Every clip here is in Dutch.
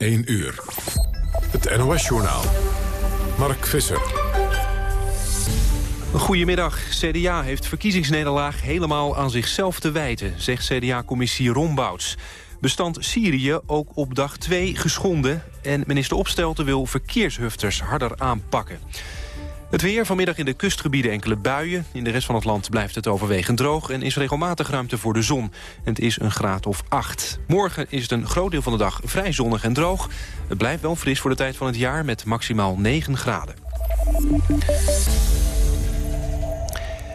1 uur. Het NOS-journaal. Mark Visser. Goedemiddag. CDA heeft verkiezingsnederlaag helemaal aan zichzelf te wijten... zegt CDA-commissie Rombouts. Bestand Syrië ook op dag 2 geschonden... en minister Opstelten wil verkeershufters harder aanpakken. Het weer, vanmiddag in de kustgebieden enkele buien. In de rest van het land blijft het overwegend droog... en is regelmatig ruimte voor de zon. Het is een graad of 8. Morgen is het een groot deel van de dag vrij zonnig en droog. Het blijft wel fris voor de tijd van het jaar met maximaal 9 graden.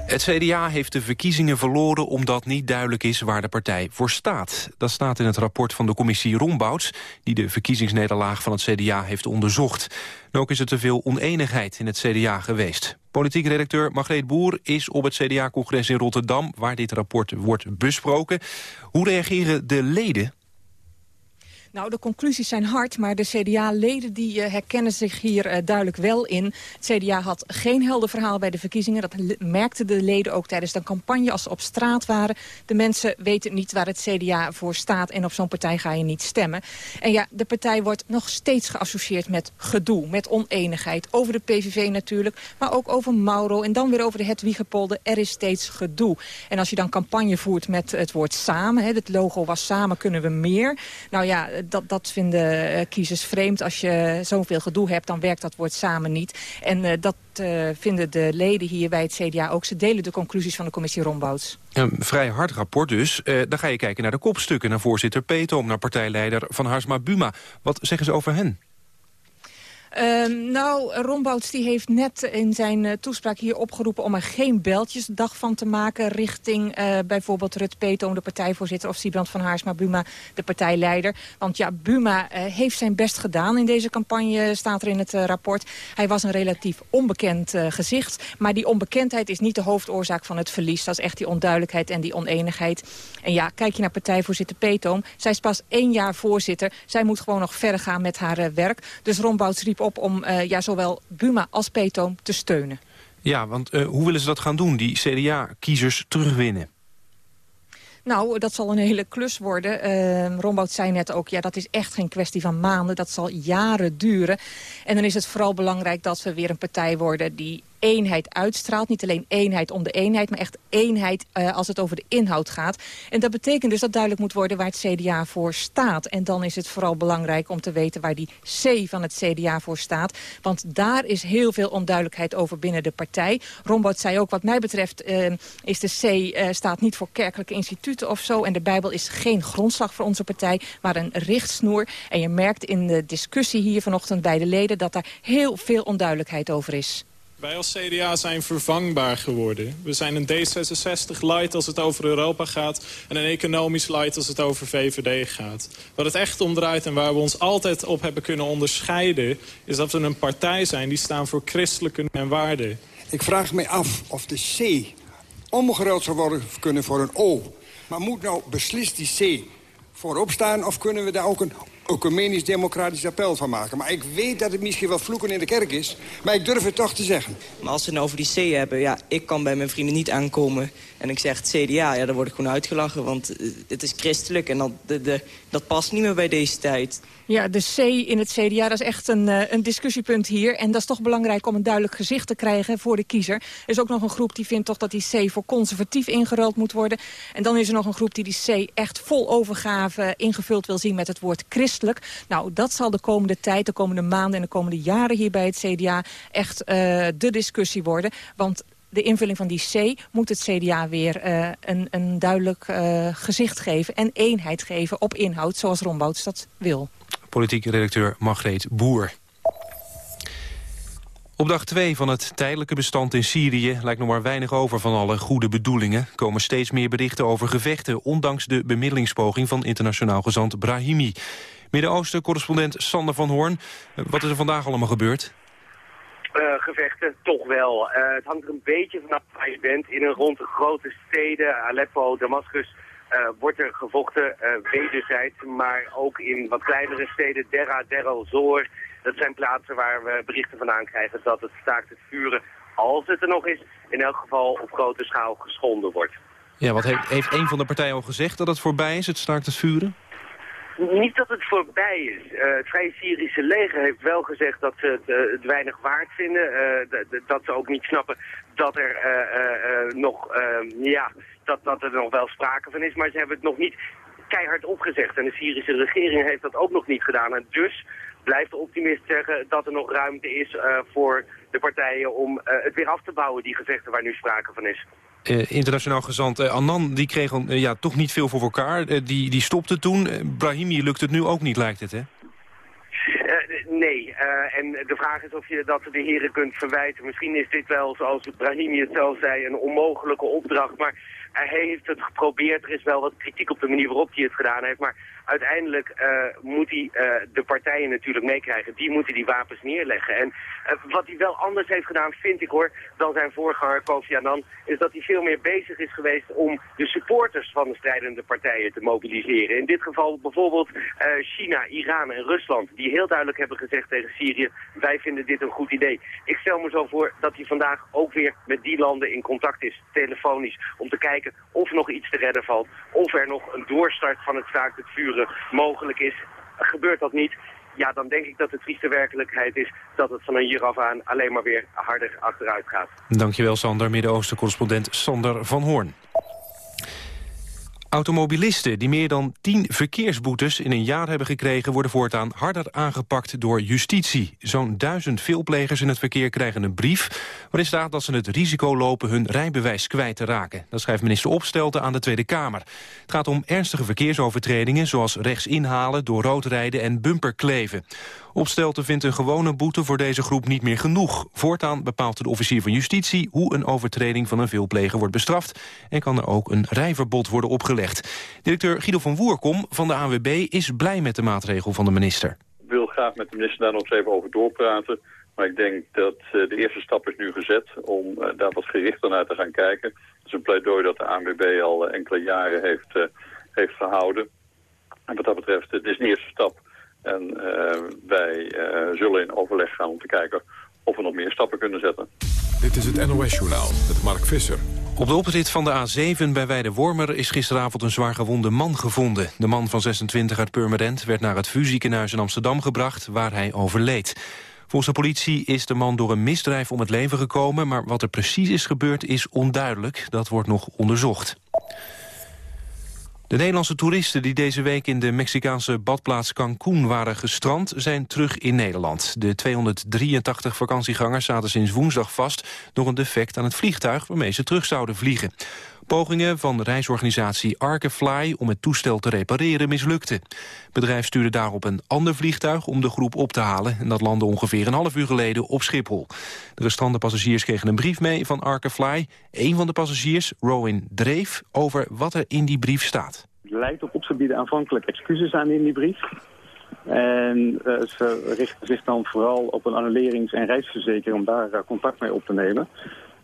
Het CDA heeft de verkiezingen verloren omdat niet duidelijk is waar de partij voor staat. Dat staat in het rapport van de commissie Rombouts... die de verkiezingsnederlaag van het CDA heeft onderzocht. En ook is er te veel oneenigheid in het CDA geweest. Politiek redacteur Margreet Boer is op het CDA-congres in Rotterdam... waar dit rapport wordt besproken. Hoe reageren de leden nou, de conclusies zijn hard, maar de CDA-leden die uh, herkennen zich hier uh, duidelijk wel in. Het CDA had geen helder verhaal bij de verkiezingen. Dat merkten de leden ook tijdens de campagne als ze op straat waren. De mensen weten niet waar het CDA voor staat en op zo'n partij ga je niet stemmen. En ja, de partij wordt nog steeds geassocieerd met gedoe, met oneenigheid. Over de PVV natuurlijk, maar ook over Mauro en dan weer over de Hedwiegepolder. Er is steeds gedoe. En als je dan campagne voert met het woord samen, hè, het logo was samen kunnen we meer. Nou ja, dat, dat vinden eh, kiezers vreemd. Als je zoveel gedoe hebt, dan werkt dat woord samen niet. En uh, dat uh, vinden de leden hier bij het CDA ook. Ze delen de conclusies van de commissie Rombouts. Een vrij hard rapport dus. Dan ga je kijken naar de kopstukken. Naar voorzitter Petom, naar partijleider Van Harsma Buma. Wat zeggen ze over hen? Uh, nou, Rombouts die heeft net in zijn uh, toespraak hier opgeroepen... om er geen beltjesdag van te maken richting uh, bijvoorbeeld Rut Peetoom... de partijvoorzitter, of Siebrand van Haarsma Buma, de partijleider. Want ja, Buma uh, heeft zijn best gedaan in deze campagne, staat er in het rapport. Hij was een relatief onbekend gezicht. Maar die onbekendheid is niet de hoofdoorzaak van het verlies. Dat is echt die onduidelijkheid en die oneenigheid. En ja, kijk je naar partijvoorzitter Peetoom. Zij is pas één jaar voorzitter. Zij moet gewoon nog verder gaan met haar werk. Dus Rombouts riep op om uh, ja, zowel Buma als Petoom te steunen. Ja, want uh, hoe willen ze dat gaan doen, die CDA-kiezers terugwinnen? Nou, dat zal een hele klus worden. Uh, Rombout zei net ook, ja, dat is echt geen kwestie van maanden. Dat zal jaren duren. En dan is het vooral belangrijk dat we weer een partij worden... die eenheid uitstraalt. Niet alleen eenheid om de eenheid, maar echt eenheid uh, als het over de inhoud gaat. En dat betekent dus dat duidelijk moet worden waar het CDA voor staat. En dan is het vooral belangrijk om te weten waar die C van het CDA voor staat. Want daar is heel veel onduidelijkheid over binnen de partij. Rombout zei ook, wat mij betreft uh, is de C uh, staat niet voor kerkelijke instituten of zo. En de Bijbel is geen grondslag voor onze partij, maar een richtsnoer. En je merkt in de discussie hier vanochtend bij de leden dat daar heel veel onduidelijkheid over is. Wij als CDA zijn vervangbaar geworden. We zijn een D66 light als het over Europa gaat... en een economisch light als het over VVD gaat. Wat het echt om draait en waar we ons altijd op hebben kunnen onderscheiden... is dat we een partij zijn die staan voor christelijke en waarden. Ik vraag me af of de C omgeruild zou worden kunnen voor een O. Maar moet nou beslist die C voorop staan... of kunnen we daar ook een ecumenisch-democratisch appel van maken. Maar ik weet dat het misschien wel vloeken in de kerk is. Maar ik durf het toch te zeggen. Maar als we het nou over die C hebben... ja, ik kan bij mijn vrienden niet aankomen en ik zeg het CDA... ja, dan word ik gewoon uitgelachen, want eh, het is christelijk... en dat, de, dat past niet meer bij deze tijd. Ja, de C in het CDA, dat is echt een, uh, een discussiepunt hier. En dat is toch belangrijk om een duidelijk gezicht te krijgen voor de kiezer. Er is ook nog een groep die vindt toch dat die C voor conservatief ingeruild moet worden. En dan is er nog een groep die die C echt vol overgave ingevuld wil zien met het woord christelijk. Nou, dat zal de komende tijd, de komende maanden en de komende jaren hier bij het CDA echt uh, de discussie worden. Want de invulling van die C moet het CDA weer uh, een, een duidelijk uh, gezicht geven... en eenheid geven op inhoud, zoals Rombouts dat wil. Politiek redacteur Margreet Boer. Op dag 2 van het tijdelijke bestand in Syrië lijkt nog maar weinig over van alle goede bedoelingen. Komen steeds meer berichten over gevechten, ondanks de bemiddelingspoging van internationaal gezant Brahimi. Midden-Oosten-correspondent Sander van Hoorn, wat is er vandaag allemaal gebeurd? Uh, gevechten, toch wel. Uh, het hangt er een beetje vanaf waar je bent. In en rond de grote steden, Aleppo, Damascus, uh, wordt er gevochten, wederzijds. Maar ook in wat kleinere steden, Dera, Deral, Zor. Dat zijn plaatsen waar we berichten vandaan krijgen dat het staakt het vuren, als het er nog is, in elk geval op grote schaal geschonden wordt. Ja, wat heeft, heeft een van de partijen al gezegd dat het voorbij is, het staakt het vuren? Niet dat het voorbij is. Uh, het Vrije Syrische leger heeft wel gezegd dat ze het, het weinig waard vinden. Uh, dat ze ook niet snappen dat er nog, ehm, ja, dat, dat er nog wel sprake van is. Maar ze hebben het nog niet keihard opgezegd. En de Syrische regering heeft dat ook nog niet gedaan. En dus blijft de optimist zeggen dat er nog ruimte is voor de partijen om het weer af te bouwen, die gevechten waar nu sprake van is. Uh, internationaal gezant uh, Annan die kreeg uh, ja, toch niet veel voor elkaar. die, die stopte toen. Brahimi lukt het nu ook niet, lijkt het, hè? nee, en de vraag is of je dat de heren kunt verwijten. Misschien is dit wel, zoals Brahimi het zelf zei, een onmogelijke opdracht. Maar hij heeft het geprobeerd. Er is wel wat kritiek op de manier waarop hij het gedaan heeft. Maar uiteindelijk uh, moet hij uh, de partijen natuurlijk meekrijgen. Die moeten die wapens neerleggen. En uh, wat hij wel anders heeft gedaan, vind ik hoor, dan zijn voorganger Kofi Annan, is dat hij veel meer bezig is geweest om de supporters van de strijdende partijen te mobiliseren. In dit geval bijvoorbeeld China, Iran en Rusland, die heel duidelijk hebben gezegd tegen Syrië, wij vinden dit een goed idee. Ik stel me zo voor dat hij vandaag ook weer met die landen in contact is, telefonisch, om te kijken of nog iets te redden valt, of er nog een doorstart van het staakt het vuur mogelijk is. Gebeurt dat niet, ja, dan denk ik dat de trieste werkelijkheid is dat het van hier af aan alleen maar weer harder achteruit gaat. Dankjewel Sander, Midden-Oosten-correspondent Sander van Hoorn. Automobilisten die meer dan 10 verkeersboetes in een jaar hebben gekregen... worden voortaan harder aangepakt door justitie. Zo'n duizend veelplegers in het verkeer krijgen een brief... waarin staat dat ze het risico lopen hun rijbewijs kwijt te raken. Dat schrijft minister Opstelten aan de Tweede Kamer. Het gaat om ernstige verkeersovertredingen... zoals rechts inhalen, door rood rijden en bumperkleven. Opstelten vindt een gewone boete voor deze groep niet meer genoeg. Voortaan bepaalt de officier van justitie hoe een overtreding van een veelpleger wordt bestraft... en kan er ook een rijverbod worden opgelegd. Directeur Guido van Woerkom van de ANWB is blij met de maatregel van de minister. Ik wil graag met de minister daar nog eens even over doorpraten. Maar ik denk dat eh, de eerste stap is nu gezet om uh, daar wat gerichter naar te gaan kijken. Dat is een pleidooi dat de ANWB al uh, enkele jaren heeft, heeft gehouden. En wat dat betreft, het is een eerste stap en uh, wij uh, zullen in overleg gaan om te kijken of we nog meer stappen kunnen zetten. Dit is het NOS-journaal met Mark Visser. Op de oprit van de A7 bij Weide-Wormer is gisteravond een zwaar gewonde man gevonden. De man van 26 uit Purmerend werd naar het VU ziekenhuis in Amsterdam gebracht... waar hij overleed. Volgens de politie is de man door een misdrijf om het leven gekomen... maar wat er precies is gebeurd is onduidelijk. Dat wordt nog onderzocht. De Nederlandse toeristen die deze week in de Mexicaanse badplaats Cancún waren gestrand, zijn terug in Nederland. De 283 vakantiegangers zaten sinds woensdag vast door een defect aan het vliegtuig waarmee ze terug zouden vliegen. Pogingen van reisorganisatie Arkefly om het toestel te repareren mislukten. Het bedrijf stuurde daarop een ander vliegtuig om de groep op te halen... en dat landde ongeveer een half uur geleden op Schiphol. De restanten passagiers kregen een brief mee van Arkefly. Een van de passagiers, Rowan, dreef over wat er in die brief staat. Het lijkt op bieden aanvankelijk excuses aan in die brief. En uh, ze richten zich dan vooral op een annulerings- en reisverzekering om daar uh, contact mee op te nemen.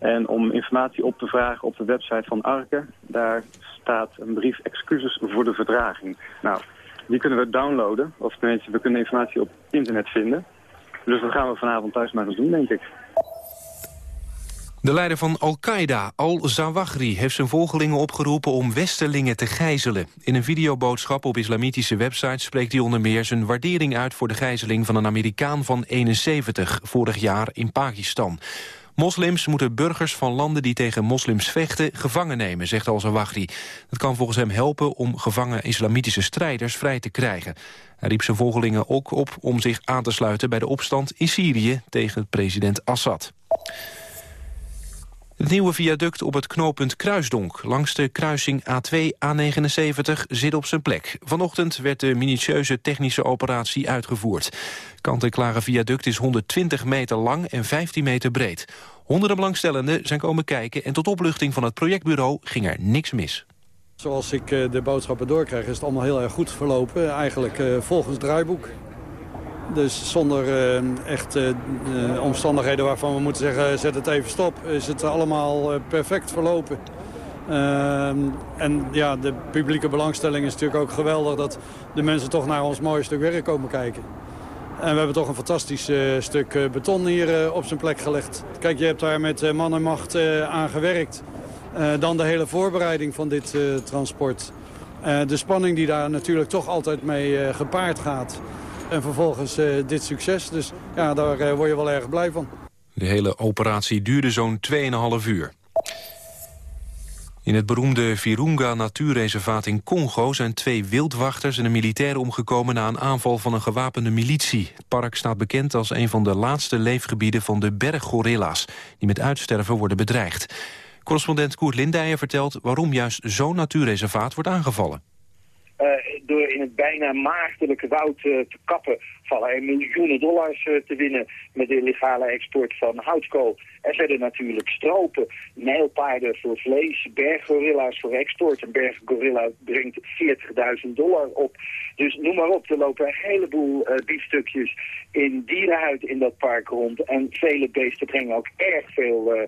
En om informatie op te vragen op de website van Arke, daar staat een brief excuses voor de vertraging. Nou, die kunnen we downloaden, of we kunnen informatie op internet vinden. Dus dat gaan we vanavond thuis maar eens doen, denk ik. De leider van Al-Qaeda, Al-Zawahri, heeft zijn volgelingen opgeroepen om westerlingen te gijzelen. In een videoboodschap op islamitische websites spreekt hij onder meer zijn waardering uit voor de gijzeling van een Amerikaan van 71, vorig jaar in Pakistan. Moslims moeten burgers van landen die tegen moslims vechten gevangen nemen, zegt al-Zawahri. Dat kan volgens hem helpen om gevangen islamitische strijders vrij te krijgen. Hij riep zijn volgelingen ook op om zich aan te sluiten bij de opstand in Syrië tegen president Assad. Het nieuwe viaduct op het knooppunt Kruisdonk langs de kruising A2-A79 zit op zijn plek. Vanochtend werd de minutieuze technische operatie uitgevoerd. Kant-en-klare viaduct is 120 meter lang en 15 meter breed. Honderden belangstellenden zijn komen kijken en tot opluchting van het projectbureau ging er niks mis. Zoals ik eh, de boodschappen doorkrijg is het allemaal heel erg goed verlopen. Eigenlijk eh, volgens draaiboek. Dus zonder uh, echt uh, omstandigheden waarvan we moeten zeggen, zet het even stop, is het allemaal perfect verlopen. Ehm, en ja, de publieke belangstelling is natuurlijk ook geweldig dat de mensen toch naar ons mooie stuk werk komen kijken. En we hebben toch een fantastisch stuk beton hier op zijn plek gelegd. Kijk, je hebt daar met man en macht aan gewerkt. dan de hele voorbereiding van dit transport. de spanning die daar natuurlijk toch altijd mee gepaard gaat. En vervolgens dit succes. Dus ja, daar word je wel erg blij van. De hele operatie duurde zo'n 2,5 uur. In het beroemde Virunga natuurreservaat in Congo zijn twee wildwachters en een militair omgekomen na een aanval van een gewapende militie. Het park staat bekend als een van de laatste leefgebieden van de berggorilla's, die met uitsterven worden bedreigd. Correspondent Koert Lindijen vertelt waarom juist zo'n natuurreservaat wordt aangevallen. Uh, door in het bijna maagdelijke woud uh, te kappen vallen er miljoenen dollars uh, te winnen met de illegale export van houtkool. En verder natuurlijk stropen, nijlpaarden voor vlees, berggorilla's voor export. Een berggorilla brengt 40.000 dollar op. Dus noem maar op, er lopen een heleboel uh, biefstukjes in dierenhuid in dat park rond. En vele beesten brengen ook erg veel,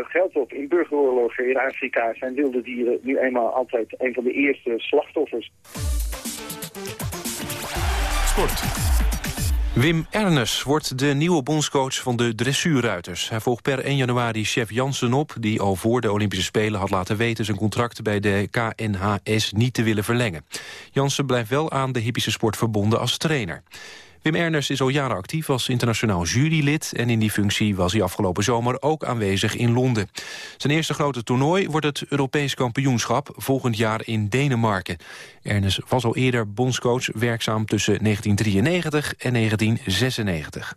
geld op. In burgeroorlogen in Afrika zijn wilde dieren nu eenmaal altijd een van de eerste slachtoffers. Sport. Wim Ernest wordt de nieuwe bondscoach van de dressuurruiters. Hij volgt per 1 januari chef Jansen op... die al voor de Olympische Spelen had laten weten... zijn contract bij de KNHS niet te willen verlengen. Jansen blijft wel aan de hippische sport verbonden als trainer. Wim Erners is al jaren actief als internationaal jurylid... en in die functie was hij afgelopen zomer ook aanwezig in Londen. Zijn eerste grote toernooi wordt het Europees kampioenschap... volgend jaar in Denemarken. Ernest was al eerder bondscoach, werkzaam tussen 1993 en 1996.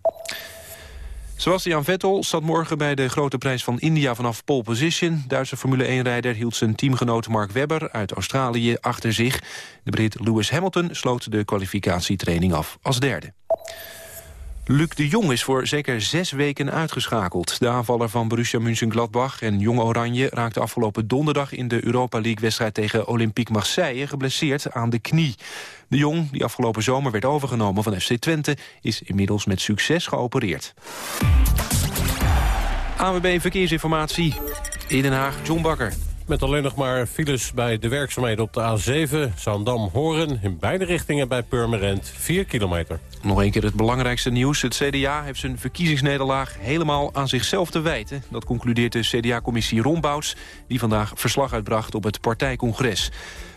Sebastian Vettel staat morgen bij de grote prijs van India vanaf pole position. Duitse Formule 1-rijder hield zijn teamgenoot Mark Webber uit Australië achter zich. De Brit Lewis Hamilton sloot de kwalificatietraining af als derde. Luc de Jong is voor zeker zes weken uitgeschakeld. De aanvaller van Borussia Mönchengladbach en Jong Oranje... raakte afgelopen donderdag in de Europa League-wedstrijd tegen Olympique Marseille... geblesseerd aan de knie. De Jong, die afgelopen zomer werd overgenomen van FC Twente... is inmiddels met succes geopereerd. AWB Verkeersinformatie in Den Haag, John Bakker. Met alleen nog maar files bij de werkzaamheden op de A7, Zaandam-Horen... in beide richtingen bij Purmerend, 4 kilometer. Nog een keer het belangrijkste nieuws. Het CDA heeft zijn verkiezingsnederlaag helemaal aan zichzelf te wijten. Dat concludeert de CDA-commissie Rombouts... die vandaag verslag uitbracht op het partijcongres.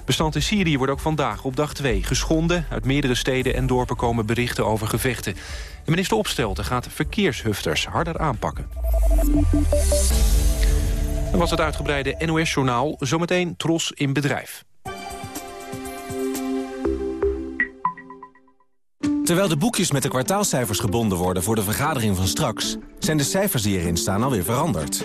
Bestand in Syrië wordt ook vandaag op dag 2 geschonden. Uit meerdere steden en dorpen komen berichten over gevechten. De minister Opstelten gaat verkeershufters harder aanpakken. Dat was het uitgebreide NOS-journaal. Zometeen Tros in bedrijf. Terwijl de boekjes met de kwartaalcijfers gebonden worden voor de vergadering van straks... zijn de cijfers die erin staan alweer veranderd.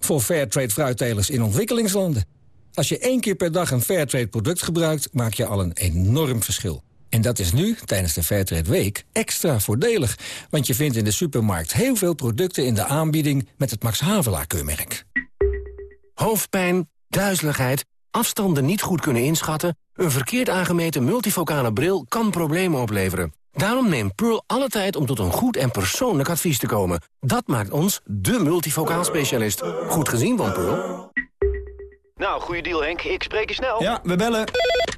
Voor Fairtrade fruittelers in ontwikkelingslanden. Als je één keer per dag een Fairtrade product gebruikt, maak je al een enorm verschil. En dat is nu, tijdens de Fairtrade Week, extra voordelig. Want je vindt in de supermarkt heel veel producten in de aanbieding met het Max Havelaar-keurmerk. Hoofdpijn, duizeligheid, afstanden niet goed kunnen inschatten... een verkeerd aangemeten multifocale bril kan problemen opleveren. Daarom neemt Pearl alle tijd om tot een goed en persoonlijk advies te komen. Dat maakt ons de multifocaal specialist. Goed gezien van Pearl. Nou, goede deal Henk. Ik spreek je snel. Ja, we bellen.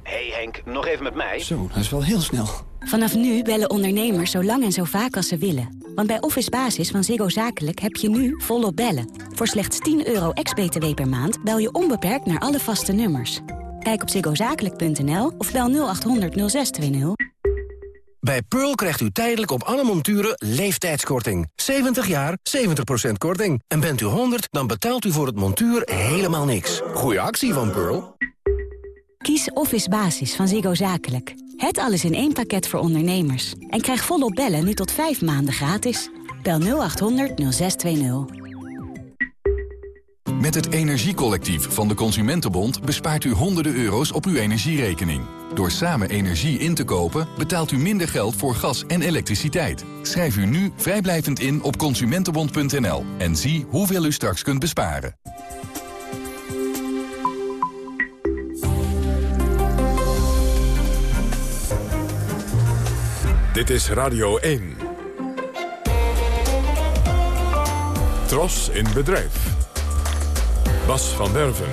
hey Henk, nog even met mij. Zo, dat is wel heel snel. Vanaf nu bellen ondernemers zo lang en zo vaak als ze willen. Want bij Office Basis van Ziggo Zakelijk heb je nu volop bellen. Voor slechts 10 euro ex-BTW per maand bel je onbeperkt naar alle vaste nummers. Kijk op ziggozakelijk.nl of bel 0800 0620. Bij Pearl krijgt u tijdelijk op alle monturen leeftijdskorting. 70 jaar, 70% korting. En bent u 100, dan betaalt u voor het montuur helemaal niks. Goeie actie van Pearl. Kies Office Basis van Ziggo Zakelijk. Het alles in één pakket voor ondernemers. En krijg volop bellen nu tot 5 maanden gratis. Bel 0800 0620. Met het Energiecollectief van de Consumentenbond bespaart u honderden euro's op uw energierekening. Door samen energie in te kopen betaalt u minder geld voor gas en elektriciteit. Schrijf u nu vrijblijvend in op consumentenbond.nl en zie hoeveel u straks kunt besparen. Dit is Radio 1. Tros in bedrijf. Bas van Werven.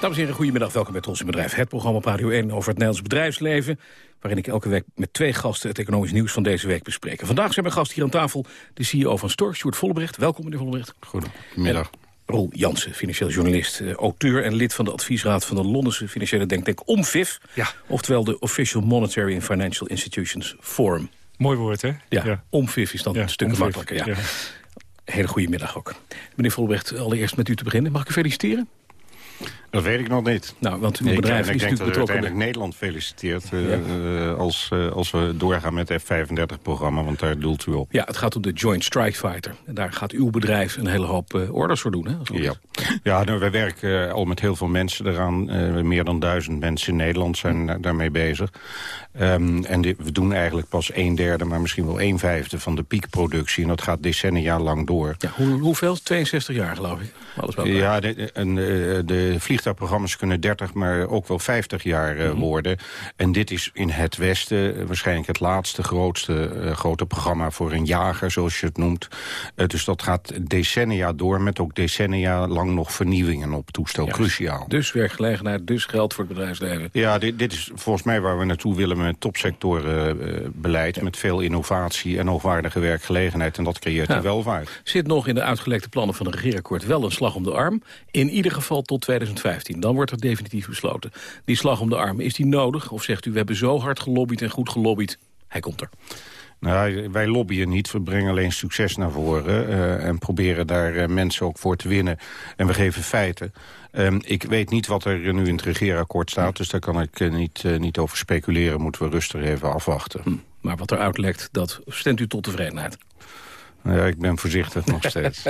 Dames en heren, goedemiddag. Welkom bij Tros in Bedrijf. Het programma op Radio 1 over het Nederlands bedrijfsleven... waarin ik elke week met twee gasten het economisch nieuws van deze week bespreek. Vandaag zijn mijn gast hier aan tafel de CEO van Stork, Sjoerd Vollebrecht. Welkom, meneer Vollebrecht. Goedemiddag. Roel Jansen, financieel journalist, eh, auteur en lid van de adviesraad van de Londense financiële denktank OMFIF. Ja. Oftewel de Official Monetary and Financial Institutions Forum. Mooi woord, hè? Ja, ja. OMFIF is dan een stuk makkelijker. Ja. Hele goede middag ook. Meneer Vollebrecht, allereerst met u te beginnen. Mag ik u feliciteren? Dat weet ik nog niet. Nou, want uw Nee, bedrijf ik is denk natuurlijk dat betrokken. uiteindelijk Nederland feliciteert eh, eh, als, eh, als we doorgaan met het F-35-programma, want daar doelt u op. Ja, het gaat om de Joint Strike Fighter. En daar gaat uw bedrijf een hele hoop orders voor doen, hè? Ja, ja nou, wij werken al met heel veel mensen eraan. Meer dan duizend mensen in Nederland zijn daarmee bezig. Ehm, en we doen eigenlijk pas een derde, maar misschien wel een vijfde van de piekproductie. En dat gaat decennia lang door. Ja, hoe, hoeveel? 62 jaar, geloof ik. Alles elkaar. Ja, de, de- en, eh, de vliegtuigprogramma's kunnen 30, maar ook wel 50 jaar eh, Mhm. worden. En dit is in het Westen eh, waarschijnlijk het laatste grootste eh, grote programma voor een jager, zoals je het noemt. Dus dat gaat decennia door met ook decennia lang nog vernieuwingen op toestel. Juist. Cruciaal. Dus werkgelegenheid, dus geld voor het bedrijfsleven. Ja, dit, dit is volgens mij waar we naartoe willen met topsectorenbeleid. met veel innovatie en hoogwaardige werkgelegenheid. En dat creëert Ja. de welvaart. Zit nog in de uitgelekte plannen van het regeerakkoord wel een slag om de arm. In ieder geval tot 2015. Dan wordt er definitief besloten. Die slag om de arm, is die nodig? Of zegt u, we hebben zo hard gelobbyd en goed gelobbyd. Hij komt er. Nou, wij lobbyen niet, we brengen alleen succes naar voren... eh, en proberen daar eh, mensen ook voor te winnen. En we geven feiten. Ehm, ik weet niet wat er nu in het regeerakkoord staat... dus daar kan ik eh, niet, niet over speculeren. Moeten we rustig even afwachten. Maar wat er uitlekt, dat stemt u tot tevredenheid. Ja, ik ben voorzichtig nog steeds.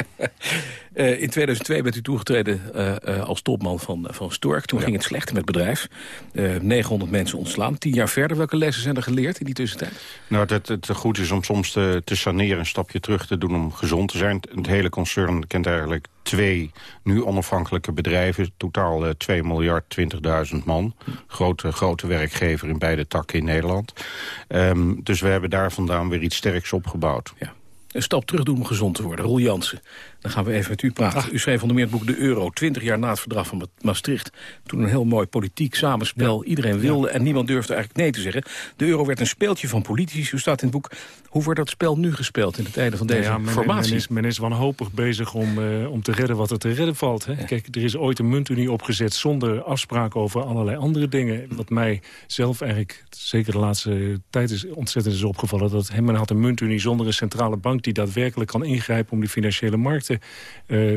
Eh, in 2002 bent u toegetreden eh, eh, als topman van, van Stork. Toen ging het slecht met het bedrijf. Eh 900 mensen ontslaan. Tien jaar verder, welke lessen zijn er geleerd in die tussentijd? Nou, dat het goed is om soms te, te saneren, een stapje terug te doen om gezond te zijn. Het hele concern kent eigenlijk twee nu onafhankelijke bedrijven. Totaal eh, 2 miljard 20.000 man. Grote, grote werkgever in beide takken in Nederland. Ehm, dus we hebben daar vandaan weer iets sterks opgebouwd. Ja. Een stap terug doen om gezond te worden. Roel Jansen, dan gaan we even met u praten. U schreef onder meer het boek De Euro, 20 jaar na het verdrag van Ma- Maastricht. Toen een heel mooi politiek samenspel. Iedereen wilde en niemand durfde eigenlijk nee te zeggen. De euro werd een speeltje van politici. U staat in het boek, hoe wordt dat spel nu gespeeld in de tijden van deze Ja, men, formatie? men, is, men is wanhopig bezig om, eh, om te redden wat er te redden valt. Hè? Kijk, er is ooit een muntunie opgezet zonder afspraken over allerlei andere dingen. Wat mij zelf eigenlijk, zeker de laatste tijd, is ontzettend is opgevallen. Dat men had een muntunie zonder een centrale bank die daadwerkelijk kan ingrijpen om die financiële markten eh,